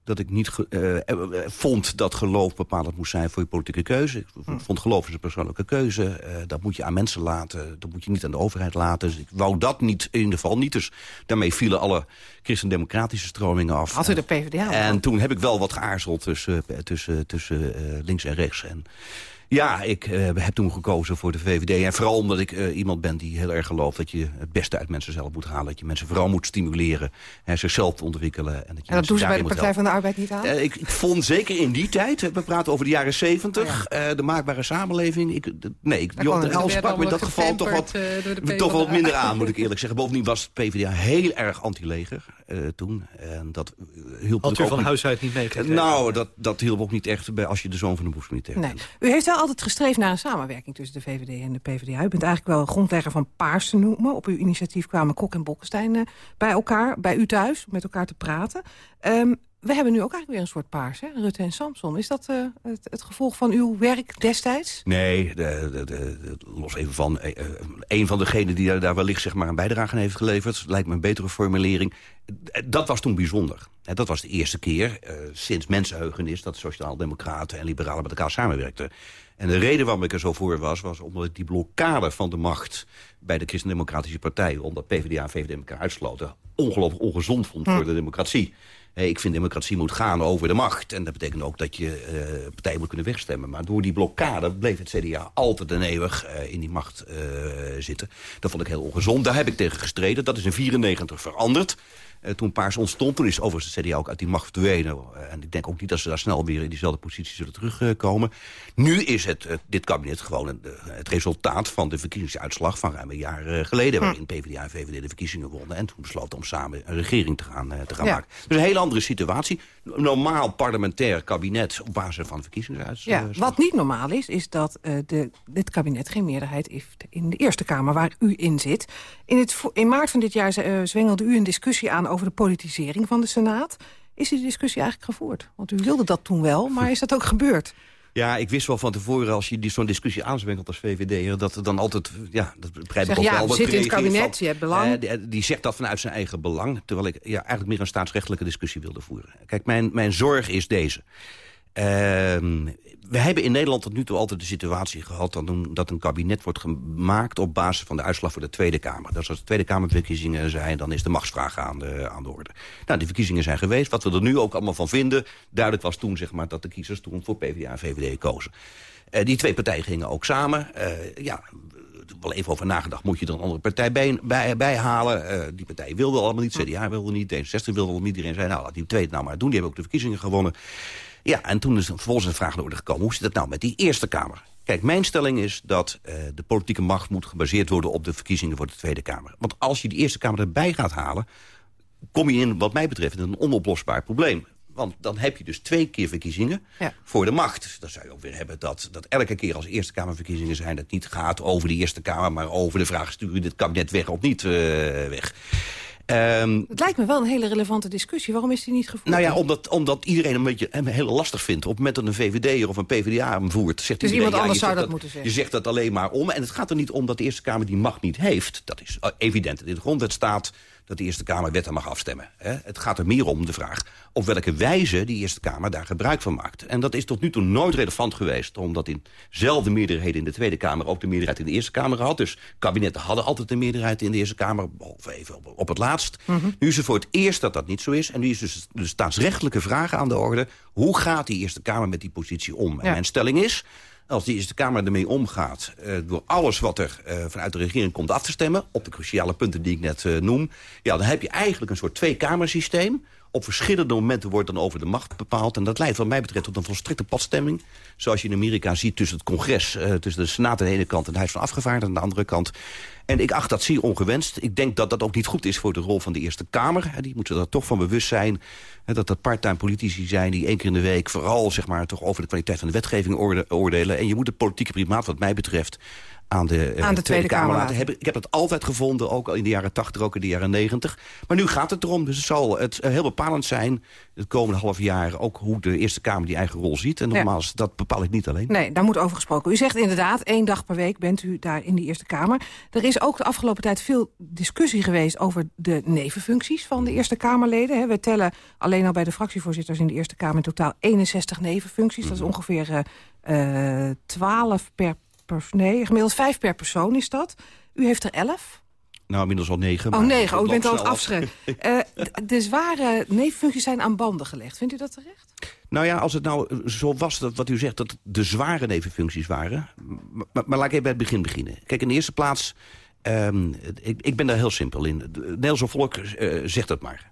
dat ik niet eh, eh, eh, vond dat geloof bepalend moest zijn voor je politieke keuze. Ik v- Hm. vond geloof is een persoonlijke keuze. eh, dat moet je aan mensen laten. Dat moet je niet aan de overheid laten. Dus ik wou dat niet, in ieder geval niet. Dus daarmee vielen alle christendemocratische stromingen af. Had u de PvdA En toen heb ik wel wat geaarzeld tussen, tussen, tussen links en rechts. En ja, ik eh, heb toen gekozen voor de VVD. En vooral omdat ik eh, iemand ben die heel erg gelooft... dat je het beste uit mensen zelf moet halen. Dat je mensen vooral moet stimuleren. Hè, zichzelf te ontwikkelen. En dat, je En dat doen ze bij de Partij van de Arbeid niet aan? Eh, ik, ik vond zeker in die tijd, we praten over de jaren zeventig... eh, de maakbare samenleving. Ik, nee, ik, Johan den het- Uyl sprak me in dat geval toch wat, toch wat minder aan, moet ik eerlijk zeggen. Bovendien was PvdA heel erg anti-leger eh, toen. En dat hielp Had u ook van niet- huis uit niet meegekregen? Nou, dat, dat hielp ook niet echt bij, als je de zoon van de boes niet hebt. Nee. U heeft wel altijd gestreefd naar een samenwerking tussen de VVD en de PvdA. U bent eigenlijk wel grondlegger van Paars te noemen. Op uw initiatief kwamen Kok en Bolkestein eh, bij elkaar, bij u thuis, met elkaar te praten. Ehm, we hebben nu ook eigenlijk weer een soort Paars, hè? Rutte en Samson. Is dat eh, het, het gevolg van uw werk destijds? Nee, de, de, de, los even van. eh, een van degenen die daar- wellicht zeg maar, een bijdrage aan heeft geleverd... lijkt me een betere formulering. Dat was toen bijzonder. Eh, Dat was de eerste keer eh, sinds mensenheugenis... dat sociaal-democraten en liberalen met elkaar samenwerkten. En de reden waarom ik er zo voor was... was omdat ik die blokkade van de macht bij de Christen-Democratische Partij... omdat PvdA en VVD elkaar uitsloten... ongelooflijk ongezond vond voor de democratie. Ik vind democratie moet gaan over de macht. En dat betekent ook dat je eh, partijen moet kunnen wegstemmen. Maar door die blokkade bleef het CDA altijd en eeuwig eh, in die macht eh, zitten. Dat vond ik heel ongezond. Daar heb ik tegen gestreden. Dat is in 94 veranderd. Eh, toen Paars ontstond, toen is overigens het CDA ook uit die macht verdwenen. Eh, en ik denk ook niet dat ze daar snel weer in diezelfde positie zullen terugkomen. Nu is het, eh, dit kabinet gewoon een- de- het resultaat van de verkiezingsuitslag van ruim een jaar geleden. Waarin PvdA en VVD de verkiezingen wonnen. En toen besloten om samen een regering te gaan, te gaan Ja. maken. Dus een hele andere situatie. Normaal parlementair kabinet op basis van verkiezingsuitslag. Ja, wat niet normaal is, is dat eh, de, dit kabinet geen meerderheid heeft in de Eerste Kamer waar u in zit. In, het, in maart van dit jaar eh, zwengelde u een discussie aan over de politisering van de Senaat. Is die discussie eigenlijk gevoerd? Want u wilde dat toen wel, maar is dat ook gebeurd? Ja, ik wist wel van tevoren als je die- zo'n discussie aanzwengelt als VVD'er... dat er dan altijd, ja, dat begrijp Zeg, ik ook ja, wel... we wat zitten in het kabinet, van, je hebt belang. eh, die, die zegt dat vanuit zijn eigen belang... terwijl ik ja, eigenlijk meer een staatsrechtelijke discussie wilde voeren. Kijk, mijn, mijn zorg is deze. Ehm, we hebben in Nederland tot nu toe altijd de situatie gehad... Dat een, dat een kabinet wordt gemaakt op basis van de uitslag voor de Tweede Kamer. Dus als de Tweede Kamerverkiezingen zijn, dan is de machtsvraag aan de, aan de orde. Nou, die verkiezingen zijn geweest. Wat we er nu ook allemaal van vinden... duidelijk was toen zeg maar, dat de kiezers toen voor PvdA en VVD kozen. Eh, die twee partijen gingen ook samen. Eh, ja, wel even over nagedacht, moet je er een andere partij bij, bij, bij halen. Eh, die partij wilde allemaal niet, CDA wilde niet, D66 wilde niet. Iedereen zei, nou, laat die twee het nou maar doen. Die hebben ook de verkiezingen gewonnen. Ja, en toen is er vervolgens een vraag naar orde gekomen. Hoe zit het nou met die Eerste Kamer? Kijk, mijn stelling is dat eh, de politieke macht moet gebaseerd worden... op de verkiezingen voor de Tweede Kamer. Want als je die Eerste Kamer erbij gaat halen... kom je in, wat mij betreft, in een onoplosbaar probleem. Want dan heb je dus twee keer verkiezingen Ja. voor de macht. Dan zou je ook weer hebben dat, dat elke keer als Eerste Kamerverkiezingen zijn... dat het niet gaat over de Eerste Kamer, maar over de vraag... sturen we dit kabinet weg of niet eh, weg. Ehm, Het lijkt me wel een hele relevante discussie. Waarom is die niet gevoerd? nou ja, omdat, omdat iedereen een beetje hem heel lastig vindt. Op het moment dat een VVD'er of een PvdA hem voert... Zegt Dus iedereen, iemand ja, anders zou dat moeten zeggen. Je zegt dat alleen maar om. En het gaat er niet om dat de Eerste Kamer die macht niet heeft. Dat is eh, evident. Dat in de grondwet staat dat de Eerste Kamer wetten mag afstemmen. Hè? Het gaat er meer om de vraag op welke wijze die Eerste Kamer daar gebruik van maakt. En dat is tot nu toe nooit relevant geweest. Omdat in zelfde meerderheden in de Tweede Kamer ook de meerderheid in de Eerste Kamer had. Dus kabinetten hadden altijd een meerderheid in de Eerste Kamer. Behalve even op, op het laatst. Nu is het voor het eerst dat dat niet zo is. En nu is dus de staatsrechtelijke vraag aan de orde. Hoe gaat die Eerste Kamer met die positie om? En mijn stelling is... Als die Eerste Kamer ermee omgaat... eh, door alles wat er eh, vanuit de regering komt af te stemmen... op de cruciale punten die ik net eh, noem... Ja, dan heb je eigenlijk een soort twee-kamersysteem. Op verschillende momenten wordt dan over de macht bepaald. En dat leidt wat mij betreft tot een volstrekte padstemming. Zoals je in Amerika ziet tussen het congres... eh, tussen de Senaat aan de ene kant en het Huis van Afgevaardigden aan de andere kant. En ik acht dat zeer ongewenst. Ik denk dat dat ook niet goed is voor de rol van de Eerste Kamer. Die moeten er toch van bewust zijn dat dat part-time politici zijn... die één keer in de week vooral zeg maar, toch over de kwaliteit van de wetgeving oordelen. En je moet de politieke primaat wat mij betreft aan de, uh, aan de Tweede, Kamer, laten hebben. Ik heb dat altijd gevonden, ook al in de jaren 80, ook in de jaren 90. Maar nu gaat het erom, dus het zal het heel bepalend zijn... het komende half jaar ook hoe de Eerste Kamer die eigen rol ziet. En nogmaals, dat bepaal ik niet alleen. Nee, daar moet over gesproken. U zegt inderdaad, één dag per week bent u daar in de Eerste Kamer. Er is ook de afgelopen tijd veel discussie geweest... over de nevenfuncties van de Eerste Kamerleden. We tellen alleen al bij de fractievoorzitters in de Eerste Kamer... in totaal 61 nevenfuncties. Dat is Mhm. ongeveer uh, 12 per nee, gemiddeld vijf per persoon is dat. U heeft er elf. Nou, inmiddels al negen. Oh, negen. Oh, u bent al het afschrijven. uh, de zware nevenfuncties zijn aan banden gelegd. Vindt u dat terecht? Nou ja, als het nou zo was dat wat u zegt... dat de zware nevenfuncties waren... Maar, maar, maar laat ik even bij het begin beginnen. Kijk, in de eerste plaats... Um, ik, ik ben daar heel simpel in. Nederlandse volk uh, zegt het maar.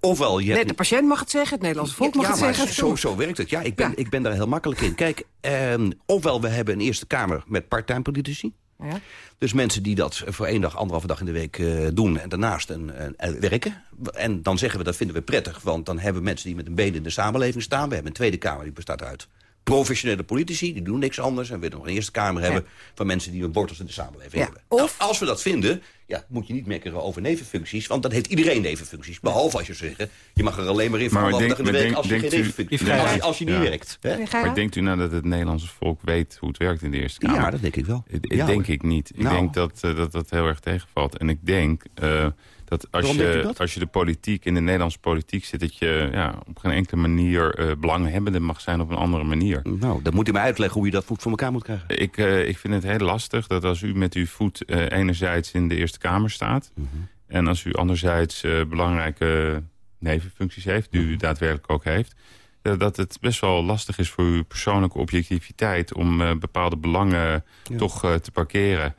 Ofwel, je nee, de patiënt mag het zeggen, het Nederlandse volk mag ja, het maar zeggen. Zo, zo werkt het. Ja, ik ben, ja. ik ben daar heel makkelijk in. Kijk, eh, ofwel we hebben een Eerste Kamer met parttime politici. Ja. Dus mensen die dat voor één dag, anderhalve dag in de week uh, doen... en daarnaast een, een, werken. En dan zeggen we, dat vinden we prettig. Want dan hebben we mensen die met een been in de samenleving staan. We hebben een Tweede Kamer, die bestaat uit professionele politici. Die doen niks anders. En we willen nog een Eerste Kamer hebben... van mensen die hun wortels in de samenleving ja. hebben. Of... Nou, als we dat vinden, ja, moet je niet mekkeren over nevenfuncties. Want dan heeft iedereen nevenfuncties. Behalve als je zegt, je mag er alleen maar in dag in de week... als je geen nevenfuncties hebt. Als, als je niet ja. werkt. Hè? Maar denkt u nou dat het Nederlandse volk weet hoe het werkt in de Eerste Kamer? Ja, dat denk ik wel. Ik ja, denk ik niet. Ik nou. denk dat, uh, dat dat heel erg tegenvalt. En ik denk... Uh, dat als je, dat? als je de politiek in de Nederlandse politiek zit... dat je ja, op geen enkele manier uh, belanghebbende mag zijn op een andere manier. Nou, dan moet u mij uitleggen hoe je dat voor elkaar moet krijgen. Ik, uh, ik vind het heel lastig dat als u met uw voet uh, enerzijds in de Eerste Kamer staat... Mm -hmm. en als u anderzijds belangrijke nevenfuncties heeft... die u daadwerkelijk ook heeft... dat het best wel lastig is voor uw persoonlijke objectiviteit... om bepaalde belangen ja. toch te parkeren...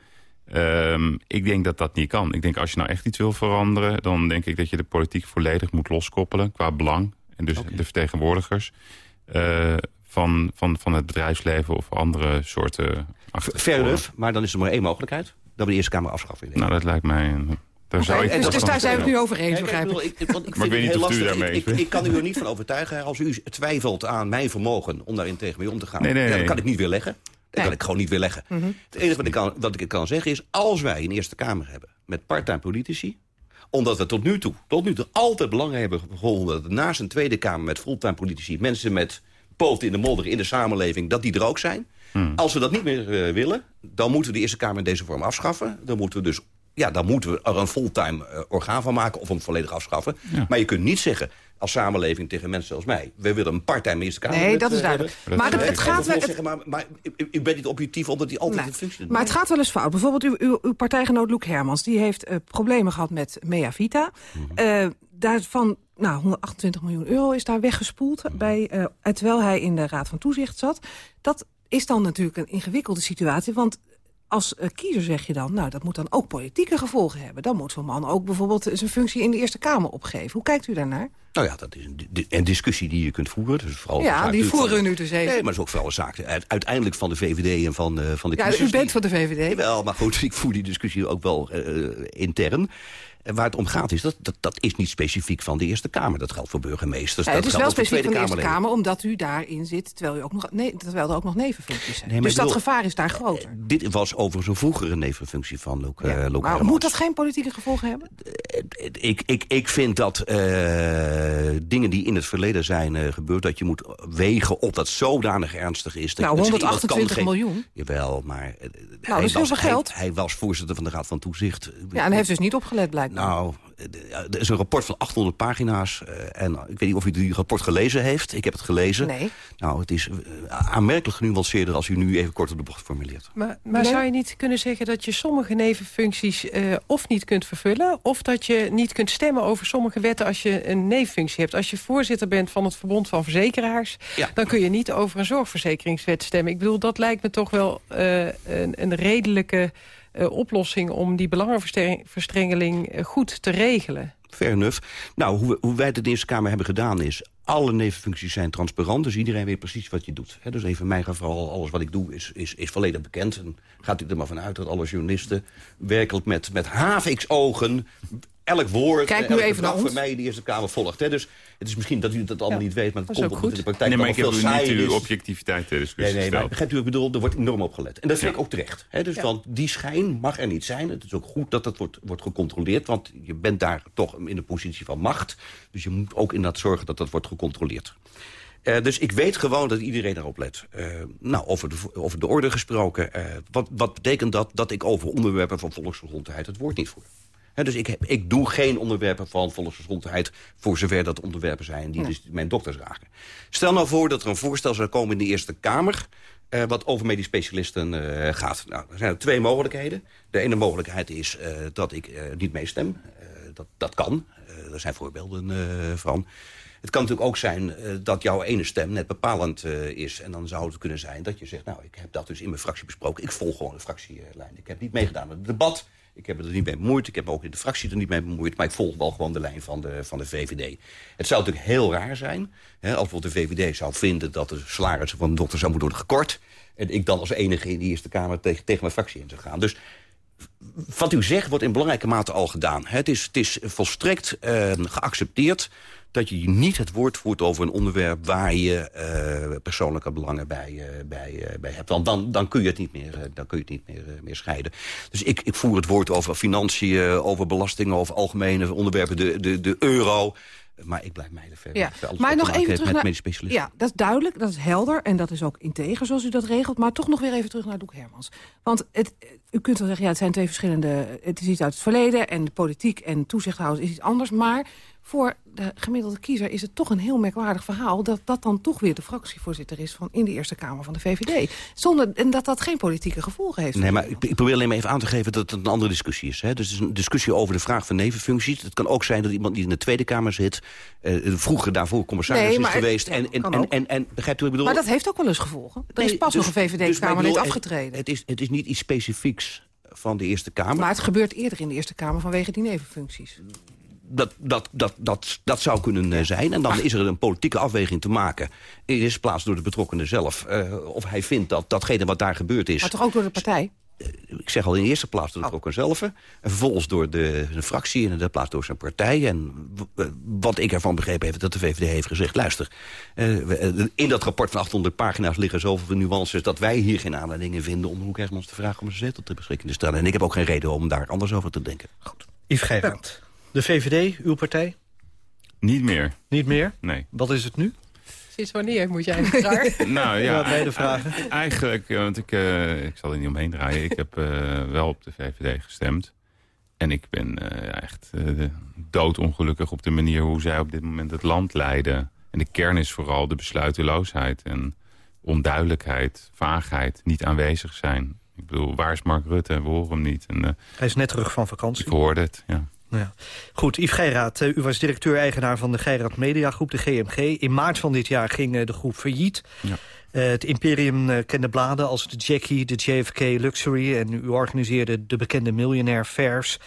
Um, ik denk dat dat niet kan. Ik denk als je nou echt iets wil veranderen... dan denk ik dat je de politiek volledig moet loskoppelen qua belang. En dus okay. de vertegenwoordigers uh, van, van, van het bedrijfsleven of andere soorten... Enough, maar dan is er maar één mogelijkheid. Dat we de Eerste Kamer afschaffen. Nou, dat lijkt mij... Een, daar okay, zou ik dus, dus daar zijn we het nu over eens, begrijp ik. Ik, ik, want ik maar ik weet niet of lastig. u daarmee ik, ik, ik, kan u er niet van overtuigen. Als u twijfelt aan mijn vermogen om daarin tegen mee om te gaan... Nee, nee, ja, nee. dat kan ik niet weerleggen. Dat Nee. kan ik gewoon niet weerleggen. Mhm. Het enige wat ik, kan, wat ik kan zeggen is... als wij een Eerste Kamer hebben met part-time politici... omdat we tot nu toe, tot nu toe altijd belang hebben gevonden... dat naast een Tweede Kamer met fulltime politici... mensen met poten in de modder in de samenleving... dat die er ook zijn. Hmm. Als we dat niet meer eh, willen... dan moeten we de Eerste Kamer in deze vorm afschaffen. Dan moeten we dus... Ja, dan moeten we er een fulltime eh, orgaan van maken of hem volledig afschaffen. Ja. Maar je kunt niet zeggen als samenleving tegen mensen zoals mij... we willen een Kamer. Nee, dat is eh, duidelijk. Maar het- En het gaat wel- zeggen, maar, maar u, u bent niet objectief omdat hij altijd Nee. een functie doet. Maar het gaat wel eens fout. Bijvoorbeeld uw, uw, uw partijgenoot Loek Hermans... die heeft eh, problemen gehad met Mea Vita. Eh, daarvan, nou, 128 miljoen euro is daar weggespoeld... Mhm. Bij, eh, terwijl hij in de Raad van Toezicht zat. Dat is dan natuurlijk een ingewikkelde situatie... want als eh, kiezer zeg je dan, nou, dat moet dan ook politieke gevolgen hebben. Dan moet zo'n man ook bijvoorbeeld zijn functie in de Eerste Kamer opgeven. Hoe kijkt u daarnaar? Nou ja, dat is een, een discussie die je kunt voeren. Dus vooral Ja, die voeren we nu dus even. Nee, maar het is ook vooral een zaak uit- uiteindelijk van de VVD en van, eh, van de Ja, kiezers. u bent van de VVD. Wel, maar goed, ik voer die discussie ook wel eh, intern. En waar het om gaat is, dat, dat, dat is niet specifiek van de Eerste Kamer. Dat geldt voor burgemeesters, Ja, dat het is wel specifiek van Tweede de Eerste. Kamer... omdat u daarin zit, terwijl, u ook nog, nee, terwijl er ook nog nevenfuncties zijn. Nee, dus dat gevaar is daar groter. Dit was overigens een vroegere nevenfunctie van eh, Ja. Loek maar Hermans. moet dat geen politieke gevolgen hebben? ik, ik, ik vind dat eh, dingen die in het verleden zijn eh, gebeurd... dat je moet wegen op dat zodanig ernstig is. Dat Nou, dat iemand kan 128 geen- miljoen. Jawel, maar eh, is heel was, hij- geld. Hij, was voorzitter van de Raad van Toezicht. Ja, en hij heeft dus niet opgelet blijkbaar. Nou, eh, er is een rapport van 800 pagina's. eh, en ik weet niet of u die rapport gelezen heeft. Ik heb het gelezen. Nee. Nou, het is eh, aanmerkelijk genuanceerder... als u nu even kort op de bocht formuleert. Maar, maar zou je niet kunnen zeggen dat je sommige nevenfuncties eh, of niet kunt vervullen... of dat je niet kunt stemmen over sommige wetten als je een nevenfunctie hebt? Als je voorzitter bent van het Verbond van Verzekeraars... Ja. dan kun je niet over een zorgverzekeringswet stemmen. Ik bedoel, dat lijkt me toch wel eh, een, een redelijke eh, oplossing... om die belangenverstrengeling eh, goed te regelen. fair enough. Nou, hoe, hoe wij het in de Kamer hebben gedaan is... alle nevenfuncties zijn transparant, dus iedereen weet precies wat je doet. Dus even in mijn geval, alles wat ik doe is, is, is volledig bekend. En gaat u er maar vanuit dat alle journalisten werkelijk met, met ogen elk woord, Kijk nu even naar ons. voor mij die Eerste Kamer volgt. Hè? Dus het is misschien dat u dat allemaal niet weet, maar het dat komt omdat in de praktijk nee, maar ik heb veel u niet saaier uw is. objectiviteit ter discussie Nee, nee, maar begrijpt u wat ik bedoel? Er wordt enorm op gelet. En dat vind Ja. ik ook terecht. Hè? Dus, Want die schijn mag er niet zijn. Het is ook goed dat dat wordt, wordt gecontroleerd. Want je bent daar toch in de positie van macht. Dus je moet ook inderdaad zorgen dat dat wordt gecontroleerd. Eh, dus ik weet gewoon dat iedereen daarop let. Eh, nou, over de, over de orde gesproken. eh, wat, wat betekent dat? Dat ik over onderwerpen van volksgezondheid het woord niet voer. Dus ik, heb, ik doe geen onderwerpen van volksgezondheid... voor zover dat onderwerpen zijn die Nee. dus mijn dokters raken. Stel nou voor dat er een voorstel zou komen in de Eerste Kamer... eh, wat over medisch specialisten eh, gaat. Nou, er zijn er twee mogelijkheden. De ene mogelijkheid is eh, dat ik niet meestem. Dat, dat kan. Er zijn voorbeelden van. Het kan natuurlijk ook zijn dat jouw ene stem net bepalend is. En dan zou het kunnen zijn dat je zegt... nou, ik heb dat dus in mijn fractie besproken. Ik volg gewoon de fractielijn. Ik heb niet meegedaan met het debat. Ik heb me er niet mee bemoeid. Ik heb me ook in de fractie er niet mee bemoeid. Maar ik volg wel gewoon de lijn van de, van de VVD. Het zou natuurlijk heel raar zijn... Hè, als bijvoorbeeld de VVD zou vinden dat de salarissen van de dokter zou moeten worden gekort... en ik dan als enige in de Eerste Kamer tegen, tegen mijn fractie in zou gaan. Dus wat u zegt wordt in belangrijke mate al gedaan. Het is, het is volstrekt eh, geaccepteerd dat je niet het woord voert over een onderwerp... waar je eh, persoonlijke belangen bij, eh, bij, eh, bij hebt. Want dan, dan kun je het niet meer, dan kun je het niet meer, meer scheiden. Dus ik, ik voer het woord over financiën, over belastingen... over algemene onderwerpen, de, de, de euro... Maar ik blijf mij er verder Ja, maar nog even terug naar... Ja, dat is duidelijk, dat is helder en dat is ook integer zoals u dat regelt. Maar toch nog weer even terug naar Doek Hermans. Want het, u kunt wel zeggen, ja, het zijn twee verschillende... Het is iets uit het verleden en de politiek en toezichthouders is iets anders. Maar voor de gemiddelde kiezer is het toch een heel merkwaardig verhaal... dat dat dan toch weer de fractievoorzitter is van in de Eerste Kamer van de VVD. Zonder, en dat dat geen politieke gevolgen heeft. Nee, maar ik, ik probeer alleen maar even aan te geven dat het een andere discussie is. Hè? Dus het is een discussie over de vraag van nevenfuncties. Het kan ook zijn dat iemand die in de Tweede Kamer zit... eh, vroeger daarvoor commissaris Nee, is maar geweest. ja, en, en, en, en, en, begrijpt u wat ik bedoel? Maar dat heeft ook wel eens gevolgen. Er is pas dus- nog een dus, ik VVD-Kamerlid bedoel, afgetreden. Het is, het is niet iets specifieks van de Eerste Kamer. Maar het gebeurt eerder in de Eerste Kamer vanwege die nevenfuncties. Dat, dat, dat, dat, dat zou kunnen eh, zijn. En dan is er een politieke afweging te maken. In de eerste plaats door de betrokkenen zelf. Eh, of hij vindt dat datgene wat daar gebeurd is... Maar toch ook door de partij? ik zeg al in de eerste plaats door de betrokkenen zelf. En vervolgens door de, de fractie en in de derde plaats door zijn partij. En wat ik ervan begrepen heb, dat de VVD heeft gezegd... luister, eh, eh, in dat rapport van 800 pagina's liggen zoveel nuances... dat wij hier geen aanleidingen vinden om Hoek Hermans te vragen... om zijn zetel ter beschikking te stellen. En ik heb ook geen reden om daar anders over te denken. Yves Geiraat. De VVD, uw partij? Niet meer. Niet meer? Nee. Wat is het nu? Sinds wanneer moet jij eigenlijk raar? Nou ja, beide vragen. Eigenlijk, eh, want ik, eh, ik zal er niet omheen draaien. Ik heb eh, wel op de VVD gestemd. En ik ben eh, echt eh, doodongelukkig op de manier hoe zij op dit moment het land leiden. En de kern is vooral de besluiteloosheid en onduidelijkheid, vaagheid, niet aanwezig zijn. Ik bedoel, waar is Mark Rutte? We horen hem niet. En, eh, Hij is net terug van vakantie. ik hoorde het, ja. Ja. Goed, Yves Geiraat, eh, u was directeur-eigenaar van de Geiraat Media Groep, de GMG. In maart van dit jaar ging eh, de groep failliet. Ja. Eh, het Imperium eh, kende bladen als de Jackie, de JFK Luxury... en u organiseerde de bekende Millionaire Fairs...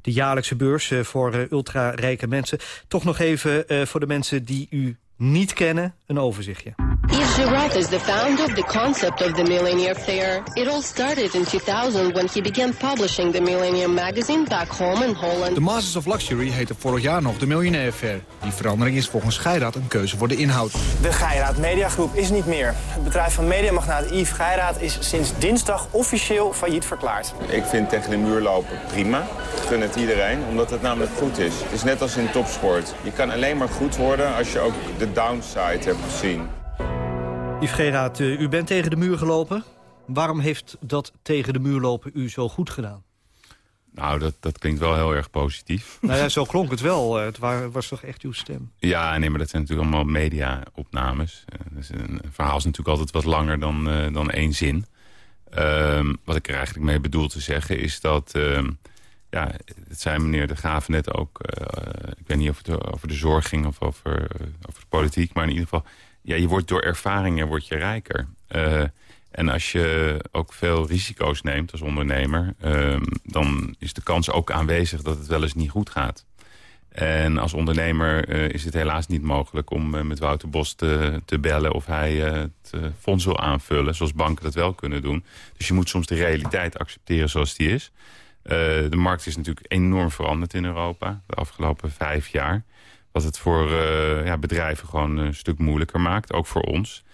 de jaarlijkse beurs voor ultra-rijke mensen. Toch nog even voor de mensen die u niet kennen, een overzichtje. Yves Girard is the founder of the concept of the Millionaire Fair. It all started in 2000 when he began publishing the Millennium magazine back home in Holland. De Masters of Luxury heette vorig jaar nog de Miljonair Fair. Die verandering is volgens Geiraat een keuze voor de inhoud. De Geiraat Mediagroep is niet meer. Het bedrijf van mediamagnaat Yves Geiraat is sinds dinsdag officieel failliet verklaard. Ik vind tegen de muur lopen prima. Ik gun het iedereen, omdat het namelijk goed is. Het is net als in topsport. Je kan alleen maar goed worden als je ook de downside hebt gezien. Yves Geiraat, eh, u bent tegen de muur gelopen. Waarom heeft dat tegen de muur lopen u zo goed gedaan? Nou, dat, dat klinkt wel heel erg positief. nou ja, zo klonk het wel. Eh, Het wa- was toch echt uw stem? Ja, nee, maar dat zijn natuurlijk allemaal media-opnames. Dus een verhaal is natuurlijk altijd wat langer dan, dan één zin. Ehm, wat ik er eigenlijk mee bedoel te zeggen is dat... ehm, ja, het zei meneer De Graven net ook... ik weet niet of het over de zorg ging of over, over de politiek... maar in ieder geval, ja, je wordt door ervaringen word je rijker. Eh, en als je ook veel risico's neemt als ondernemer... ehm, dan is de kans ook aanwezig dat het wel eens niet goed gaat. En als ondernemer is het helaas niet mogelijk om met Wouter Bos te, te bellen... of hij het fonds wil aanvullen, zoals banken dat wel kunnen doen. Dus je moet soms de realiteit accepteren zoals die is. de markt is natuurlijk enorm veranderd in Europa de afgelopen vijf jaar. Wat het voor ja, bedrijven gewoon een stuk moeilijker maakt, ook voor ons.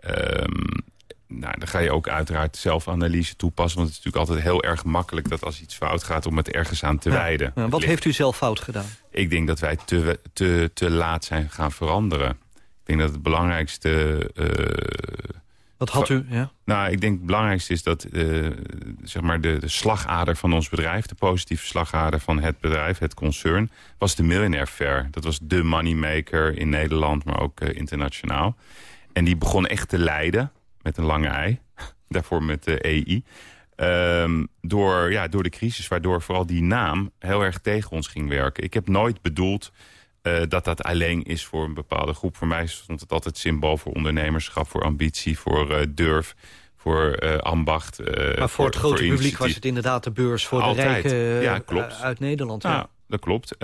Um, nou, dan ga je ook uiteraard zelfanalyse toepassen. Want het is natuurlijk altijd heel erg makkelijk dat als iets fout gaat... om het ergens aan te wijden. Ja, wat heeft u zelf fout gedaan? Ik denk dat wij te, te, te laat zijn gaan veranderen. Ik denk dat het belangrijkste... Uh, wat had u? Ja? Nou, ik denk het belangrijkste is dat uh, zeg maar de, de slagader van ons bedrijf... de positieve slagader van het bedrijf, het concern... was de Millionaire Fair. Dat was de moneymaker in Nederland, maar ook uh, internationaal. En die begon echt te leiden met een lange ei. Daarvoor met de EI. Um, door, ja, door de crisis, waardoor vooral die naam heel erg tegen ons ging werken. Ik heb nooit bedoeld uh, dat dat alleen is voor een bepaalde groep. Voor mij stond het altijd symbool voor ondernemerschap, voor ambitie, voor uh, durf voor uh, ambacht. Maar voor, het grote publiek was het inderdaad de beurs voor Altijd. de rijken ja, klopt. uit Nederland. Ja, ja. dat klopt.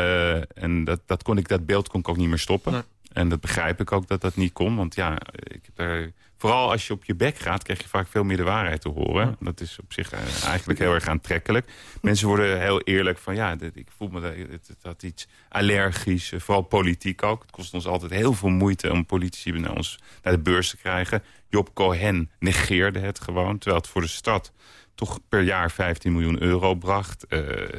En dat, dat, kon ik, dat beeld kon ik ook niet meer stoppen. Nee. En dat begrijp ik ook dat dat niet kon. Want ja, ik heb er vooral als je op je bek gaat, krijg je vaak veel meer de waarheid te horen. Dat is op zich uh, eigenlijk heel erg aantrekkelijk. Mensen worden heel eerlijk van, ja, dit, ik voel me dat het had iets allergisch. Uh, vooral politiek ook. Het kost ons altijd heel veel moeite om politici naar, ons, naar de beurs te krijgen. Job Cohen negeerde het gewoon, terwijl het voor de stad toch per jaar 15 miljoen euro bracht. Uh,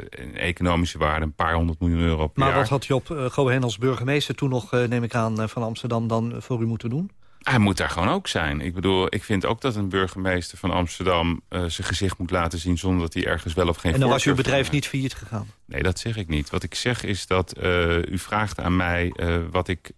in economische waarde een paar honderd miljoen euro per maar jaar. Maar wat had Job Cohen als burgemeester toen nog, neem ik aan, van Amsterdam dan voor u moeten doen? Hij moet daar gewoon ook zijn. Ik bedoel, ik vind ook dat een burgemeester van Amsterdam uh, zijn gezicht moet laten zien... zonder dat hij ergens wel of geen En dan was uw bedrijf niet failliet gegaan? Nee, dat zeg ik niet. Wat ik zeg is dat uh, u vraagt aan mij uh, wat ik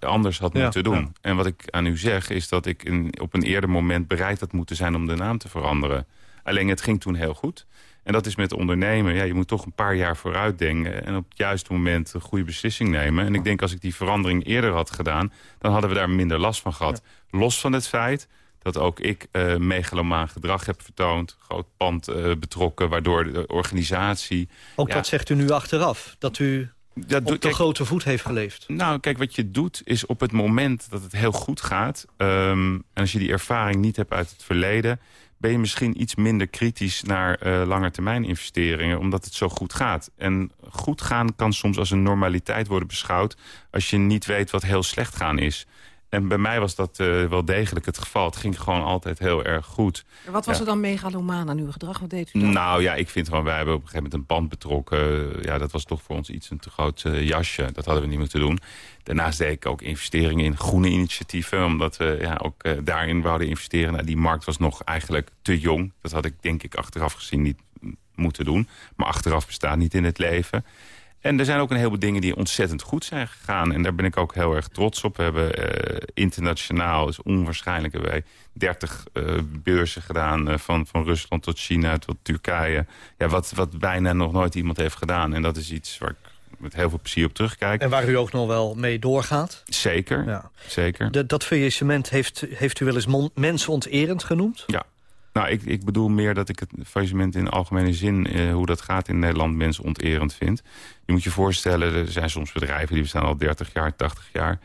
anders had ja, moeten doen. Ja. En wat ik aan u zeg is dat ik in, op een eerder moment bereid had moeten zijn... om de naam te veranderen. Alleen het ging toen heel goed. En dat is met ondernemen. Ja, je moet toch een paar jaar vooruit denken. En op het juiste moment een goede beslissing nemen. En ik denk als ik die verandering eerder had gedaan... dan hadden we daar minder last van gehad. Ja. Los van het feit dat ook ik uh, megalomaan gedrag heb vertoond. Groot pand uh, betrokken, waardoor de organisatie... Ook ja, dat zegt u nu achteraf, dat u dat op de kijk, grote voet heeft geleefd. Nou, kijk, wat je doet is op het moment dat het heel goed gaat... Um, en als je die ervaring niet hebt uit het verleden ben je misschien iets minder kritisch naar uh, langetermijn investeringen... omdat het zo goed gaat. En goed gaan kan soms als een normaliteit worden beschouwd... als je niet weet wat heel slecht gaan is. En bij mij was dat uh, wel degelijk het geval. Het ging gewoon altijd heel erg goed. Wat was ja. er dan megalomaan aan uw gedrag? Wat deed u dan? Nou ja, ik vind gewoon, wij hebben op een gegeven moment een band betrokken. Ja, dat was toch voor ons iets een te groot uh, jasje. Dat hadden we niet moeten doen. Daarnaast deed ik ook investeringen in groene initiatieven. Omdat we ja, ook uh, daarin wouden investeren. Nou, die markt was nog eigenlijk te jong. Dat had ik denk ik achteraf gezien niet moeten doen. Maar achteraf bestaat niet in het leven. En er zijn ook een heleboel dingen die ontzettend goed zijn gegaan. En daar ben ik ook heel erg trots op. We hebben uh, internationaal, is onwaarschijnlijk, wij 30 uh, beurzen gedaan. Uh, van, van Rusland tot China tot Turkije. Ja, wat, wat bijna nog nooit iemand heeft gedaan. En dat is iets waar ik met heel veel plezier op terugkijk. En waar u ook nog wel mee doorgaat? Zeker, ja. zeker. De, dat faillissement heeft, heeft u wel eens mensonterend genoemd? Ja. Nou, ik, ik bedoel meer dat ik het faillissement in algemene zin... Eh, hoe dat gaat in Nederland mensonterend vind. Je moet je voorstellen, er zijn soms bedrijven... die bestaan al 30 jaar, 80 jaar.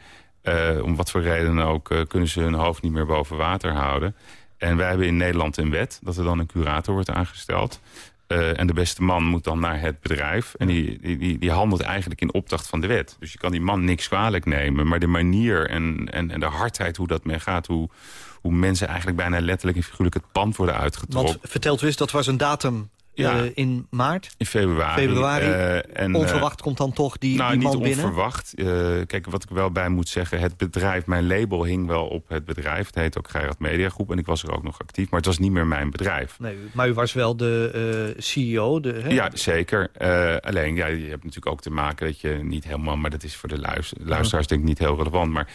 Uh, om wat voor redenen ook uh, kunnen ze hun hoofd niet meer boven water houden. En wij hebben in Nederland een wet dat er dan een curator wordt aangesteld. Uh, en de beste man moet dan naar het bedrijf. En die, die, die handelt eigenlijk in opdracht van de wet. Dus je kan die man niks kwalijk nemen. Maar de manier en, en, en de hardheid hoe dat mee gaat... hoe, hoe mensen eigenlijk bijna letterlijk en figuurlijk het pand worden uitgetrokken. Want vertelt u eens, dat was een datum ja. Uh, in maart? In februari. februari. Uh, en, onverwacht uh, komt dan toch die, nou, die man niet binnen? onverwacht. kijk, wat ik wel bij moet zeggen... het bedrijf, mijn label hing wel op het bedrijf. Het heet ook Geirat Media Groep en ik was er ook nog actief. Maar het was niet meer mijn bedrijf. Nee, maar u was wel de CEO? De, hè? Ja, zeker. alleen, ja, je hebt natuurlijk ook te maken dat je niet helemaal... maar dat is voor de luister, luisteraars denk ik niet heel relevant... maar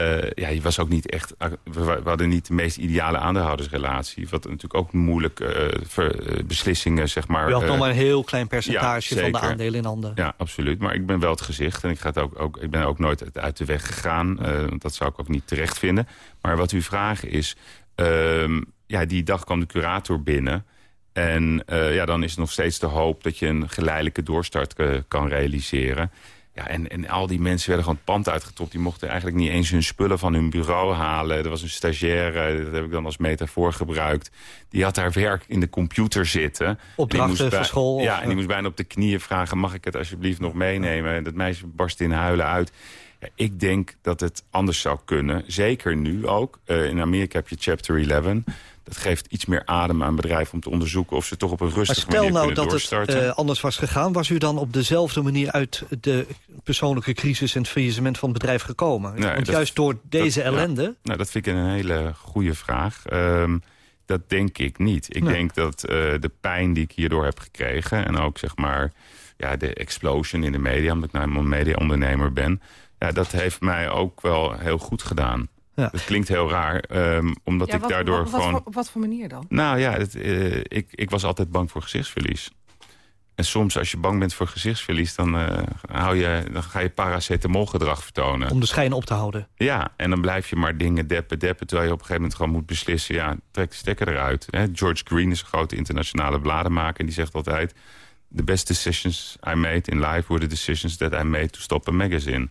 uh, ja, je was ook niet echt. We, we, hadden niet de meest ideale aandeelhoudersrelatie. Wat natuurlijk ook moeilijk uh, ver, uh, beslissingen, zeg maar. U had nog maar een heel klein percentage ja, van de aandelen in handen. Ja, absoluut. Maar ik ben wel het gezicht. En ik, ga het ook, ook, ik ben ook nooit uit de weg gegaan. dat zou ik ook niet terecht vinden. Maar wat u vraagt is. Uh, ja, die dag kwam de curator binnen. En ja, dan is er nog steeds de hoop dat je een geleidelijke doorstart kan realiseren. Ja, en, en al die mensen werden gewoon het pand uitgetopt. Die mochten eigenlijk niet eens hun spullen van hun bureau halen. Er was een stagiaire, dat heb ik dan als metafoor gebruikt. Die had daar werk in de computer zitten. Opdrachten voor school? Ja, en die moest bijna op de knieën vragen... mag ik het alsjeblieft nog meenemen? Dat meisje barst in huilen uit. Ja, ik denk dat het anders zou kunnen. Zeker nu ook. Uh, in Amerika heb je Chapter 11 dat geeft iets meer adem aan bedrijven om te onderzoeken... of ze toch op een rustige manier nou kunnen doorstarten. stel nou dat het uh, anders was gegaan... was u dan op dezelfde manier uit de persoonlijke crisis... en het faillissement van het bedrijf gekomen? Nee, Want juist door deze ellende... Ja, nou, dat vind ik een hele goede vraag. Um, dat denk ik niet. Ik nee. denk dat uh, de pijn die ik hierdoor heb gekregen... en ook zeg maar ja, de explosion in de media... omdat ik nou een mediaondernemer ben... Ja, dat heeft mij ook wel heel goed gedaan. Ja. Dat klinkt heel raar, um, omdat ja, ik wat, daardoor wat, gewoon... Wat, op wat voor manier dan? Nou ja, het, uh, ik, ik was altijd bang voor gezichtsverlies. En soms als je bang bent voor gezichtsverlies... dan, uh, hou je, dan ga je paracetamolgedrag vertonen. Om de schijn op te houden. Ja, en dan blijf je maar dingen deppen, deppen... terwijl je op een gegeven moment gewoon moet beslissen... ja, trek de stekker eruit. Hè? George Green is een grote internationale bladenmaker... en die zegt altijd... the best decisions I made in life were the decisions that I made to stop a magazine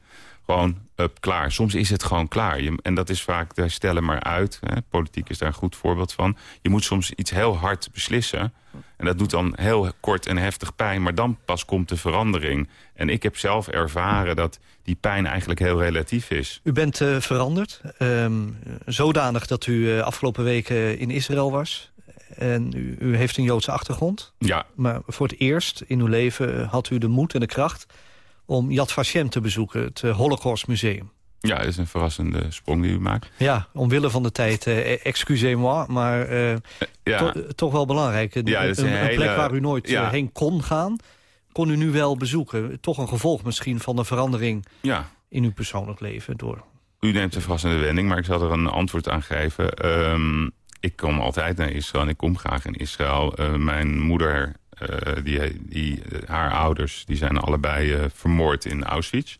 gewoon up, klaar. Soms is het gewoon klaar. Je, en dat is vaak, daar stellen maar uit. Hè. Politiek is daar een goed voorbeeld van. Je moet soms iets heel hard beslissen. En dat doet dan heel kort en heftig pijn. Maar dan pas komt de verandering. En ik heb zelf ervaren dat die pijn eigenlijk heel relatief is. U bent uh, veranderd. Um, zodanig dat u uh, afgelopen weken in Israël was. En u, u, heeft een Joodse achtergrond. Ja. Maar voor het eerst in uw leven had u de moed en de kracht om Yad Vashem te bezoeken, het uh, Holocaustmuseum. Ja, dat is een verrassende sprong die u maakt. Ja, omwille van de tijd, uh, excusez-moi, maar uh, ja. to toch wel belangrijk. Een, ja, een, een, hele... plek waar u nooit ja. heen kon gaan, kon u nu wel bezoeken. Toch een gevolg misschien van de verandering ja. in uw persoonlijk leven. Door... U neemt een verrassende wending, maar ik zal er een antwoord aan geven. Um, ik kom altijd naar Israël en ik kom graag in Israël. Uh, mijn moeder die, die, haar ouders die zijn allebei uh, vermoord in Auschwitz.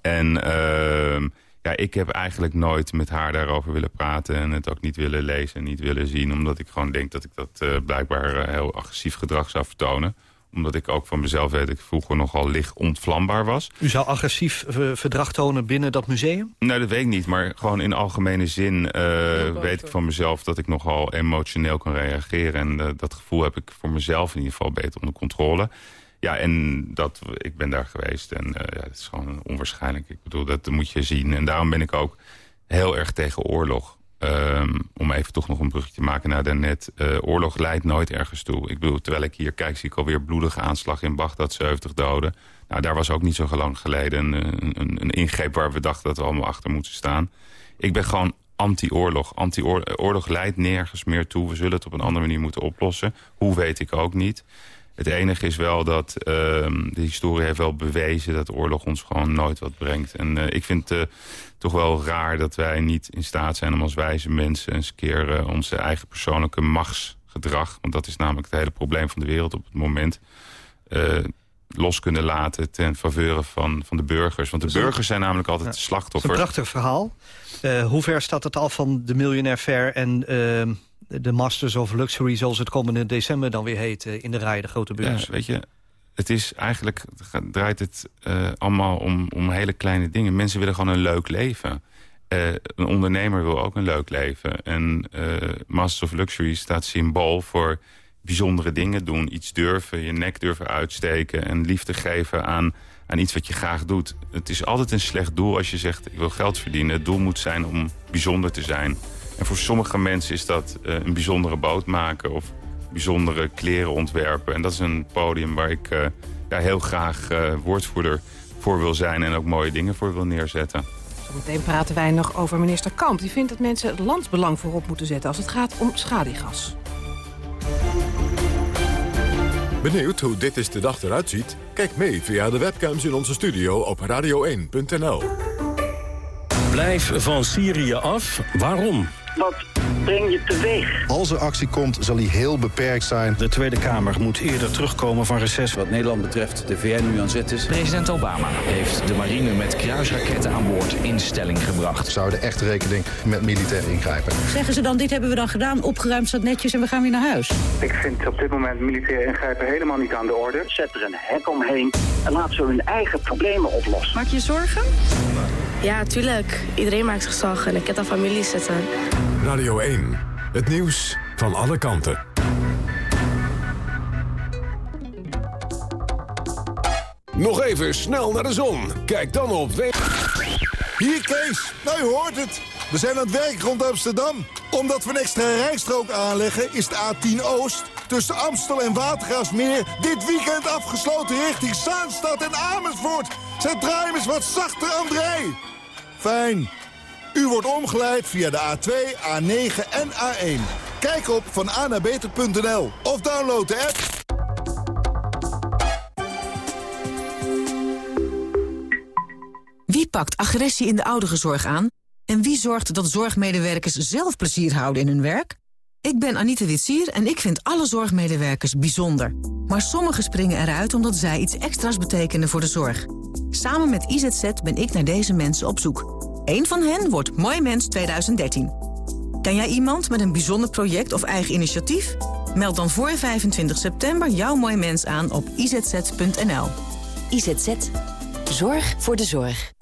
En uh, ja, ik heb eigenlijk nooit met haar daarover willen praten... en het ook niet willen lezen en niet willen zien... omdat ik gewoon denk dat ik dat uh, blijkbaar heel agressief gedrag zou vertonen omdat ik ook van mezelf weet dat ik vroeger nogal licht ontvlambaar was. U zou agressief verdrag tonen binnen dat museum? Nee, dat weet ik niet. Maar gewoon in algemene zin uh, weet ik van mezelf... dat ik nogal emotioneel kan reageren. En uh, dat gevoel heb ik voor mezelf in ieder geval beter onder controle. Ja, en dat, ik ben daar geweest. En uh, ja, dat is gewoon onwaarschijnlijk. Ik bedoel, dat moet je zien. En daarom ben ik ook heel erg tegen oorlog. Um, om even toch nog een brugje te maken naar daarnet. Uh, oorlog leidt nooit ergens toe. Ik bedoel, terwijl ik hier kijk, zie ik alweer bloedige aanslag in Bagdad, 70 doden. Nou, daar was ook niet zo lang geleden een, een, een ingreep waar we dachten dat we allemaal achter moeten staan. Ik ben gewoon anti-oorlog. Anti-oorlog leidt nergens meer toe. We zullen het op een andere manier moeten oplossen. Hoe weet ik ook niet. Het enige is wel dat uh, de historie heeft wel bewezen... dat oorlog ons gewoon nooit wat brengt. En uh, ik vind het uh, toch wel raar dat wij niet in staat zijn... om als wijze mensen eens een keer onze eigen persoonlijke machtsgedrag... want dat is namelijk het hele probleem van de wereld op het moment... los kunnen laten ten faveur van, van de burgers. Want de burgers zijn namelijk altijd de slachtoffers. een prachtig verhaal. hoe ver staat het af van de miljonair fair en ehm, de Masters of Luxury, zoals het komende december dan weer heet... in de rij, de grote beurs. Weet je, het is eigenlijk, draait het uh, allemaal om, om hele kleine dingen. Mensen willen gewoon een leuk leven. Uh, een ondernemer wil ook een leuk leven. En Masters of Luxury staat symbool voor bijzondere dingen doen. Iets durven, je nek durven uitsteken... en liefde geven aan, aan iets wat je graag doet. Het is altijd een slecht doel als je zegt, ik wil geld verdienen. Het doel moet zijn om bijzonder te zijn... En voor sommige mensen is dat uh, een bijzondere boot maken of bijzondere kleren ontwerpen. En dat is een podium waar ik uh, ja, heel graag uh, woordvoerder voor wil zijn en ook mooie dingen voor wil neerzetten. Zometeen praten wij nog over minister Kamp. Die vindt dat mensen het landsbelang voorop moeten zetten als het gaat om schaliegas. Benieuwd hoe dit is de dag eruit ziet? Kijk mee via de webcams in onze studio op radio1.nl. Blijf van Syrië af. Waarom? Wat breng je teweeg? Als er actie komt, zal die heel beperkt zijn. De Tweede Kamer moet eerder terugkomen van reces. Wat Nederland betreft de VN nu aan zet is. President Obama heeft de marine met kruisraketten aan boord in stelling gebracht. Zouden echt rekening met militair ingrijpen. Zeggen ze dan, dit hebben we dan gedaan, opgeruimd, staat netjes en we gaan weer naar huis? Ik vind op dit moment militair ingrijpen helemaal niet aan de orde. Zet er een hek omheen en laat ze hun eigen problemen oplossen. Maak je zorgen? Ja, tuurlijk. Iedereen maakt zich zorgen en ik heb daar familie zitten. Radio 1, het nieuws van alle kanten. Nog even snel naar de zon. Kijk dan op... Hier Kees, nou je hoort het. We zijn aan het werk rond Amsterdam. Omdat we een extra rijstrook aanleggen is de A10 Oost... tussen Amstel en Watergraafsmeer dit weekend afgesloten richting Zaanstad en Amersfoort. Draai hem eens wat zachter, André. Fijn. U wordt omgeleid via de A2, A9 en A1. Kijk op vananabeter.nl of download de app. Wie pakt agressie in de ouderenzorg aan? En wie zorgt dat zorgmedewerkers zelf plezier houden in hun werk? Ik ben Anita Witsier en ik vind alle zorgmedewerkers bijzonder. Maar sommigen springen eruit omdat zij iets extra's betekenen voor de zorg. Samen met IZZ ben ik naar deze mensen op zoek. Eén van hen wordt Mooi Mens 2013. Ken jij iemand met een bijzonder project of eigen initiatief? Meld dan voor 25 september jouw Mooi Mens aan op izz.nl. IZZ. Zorg voor de zorg.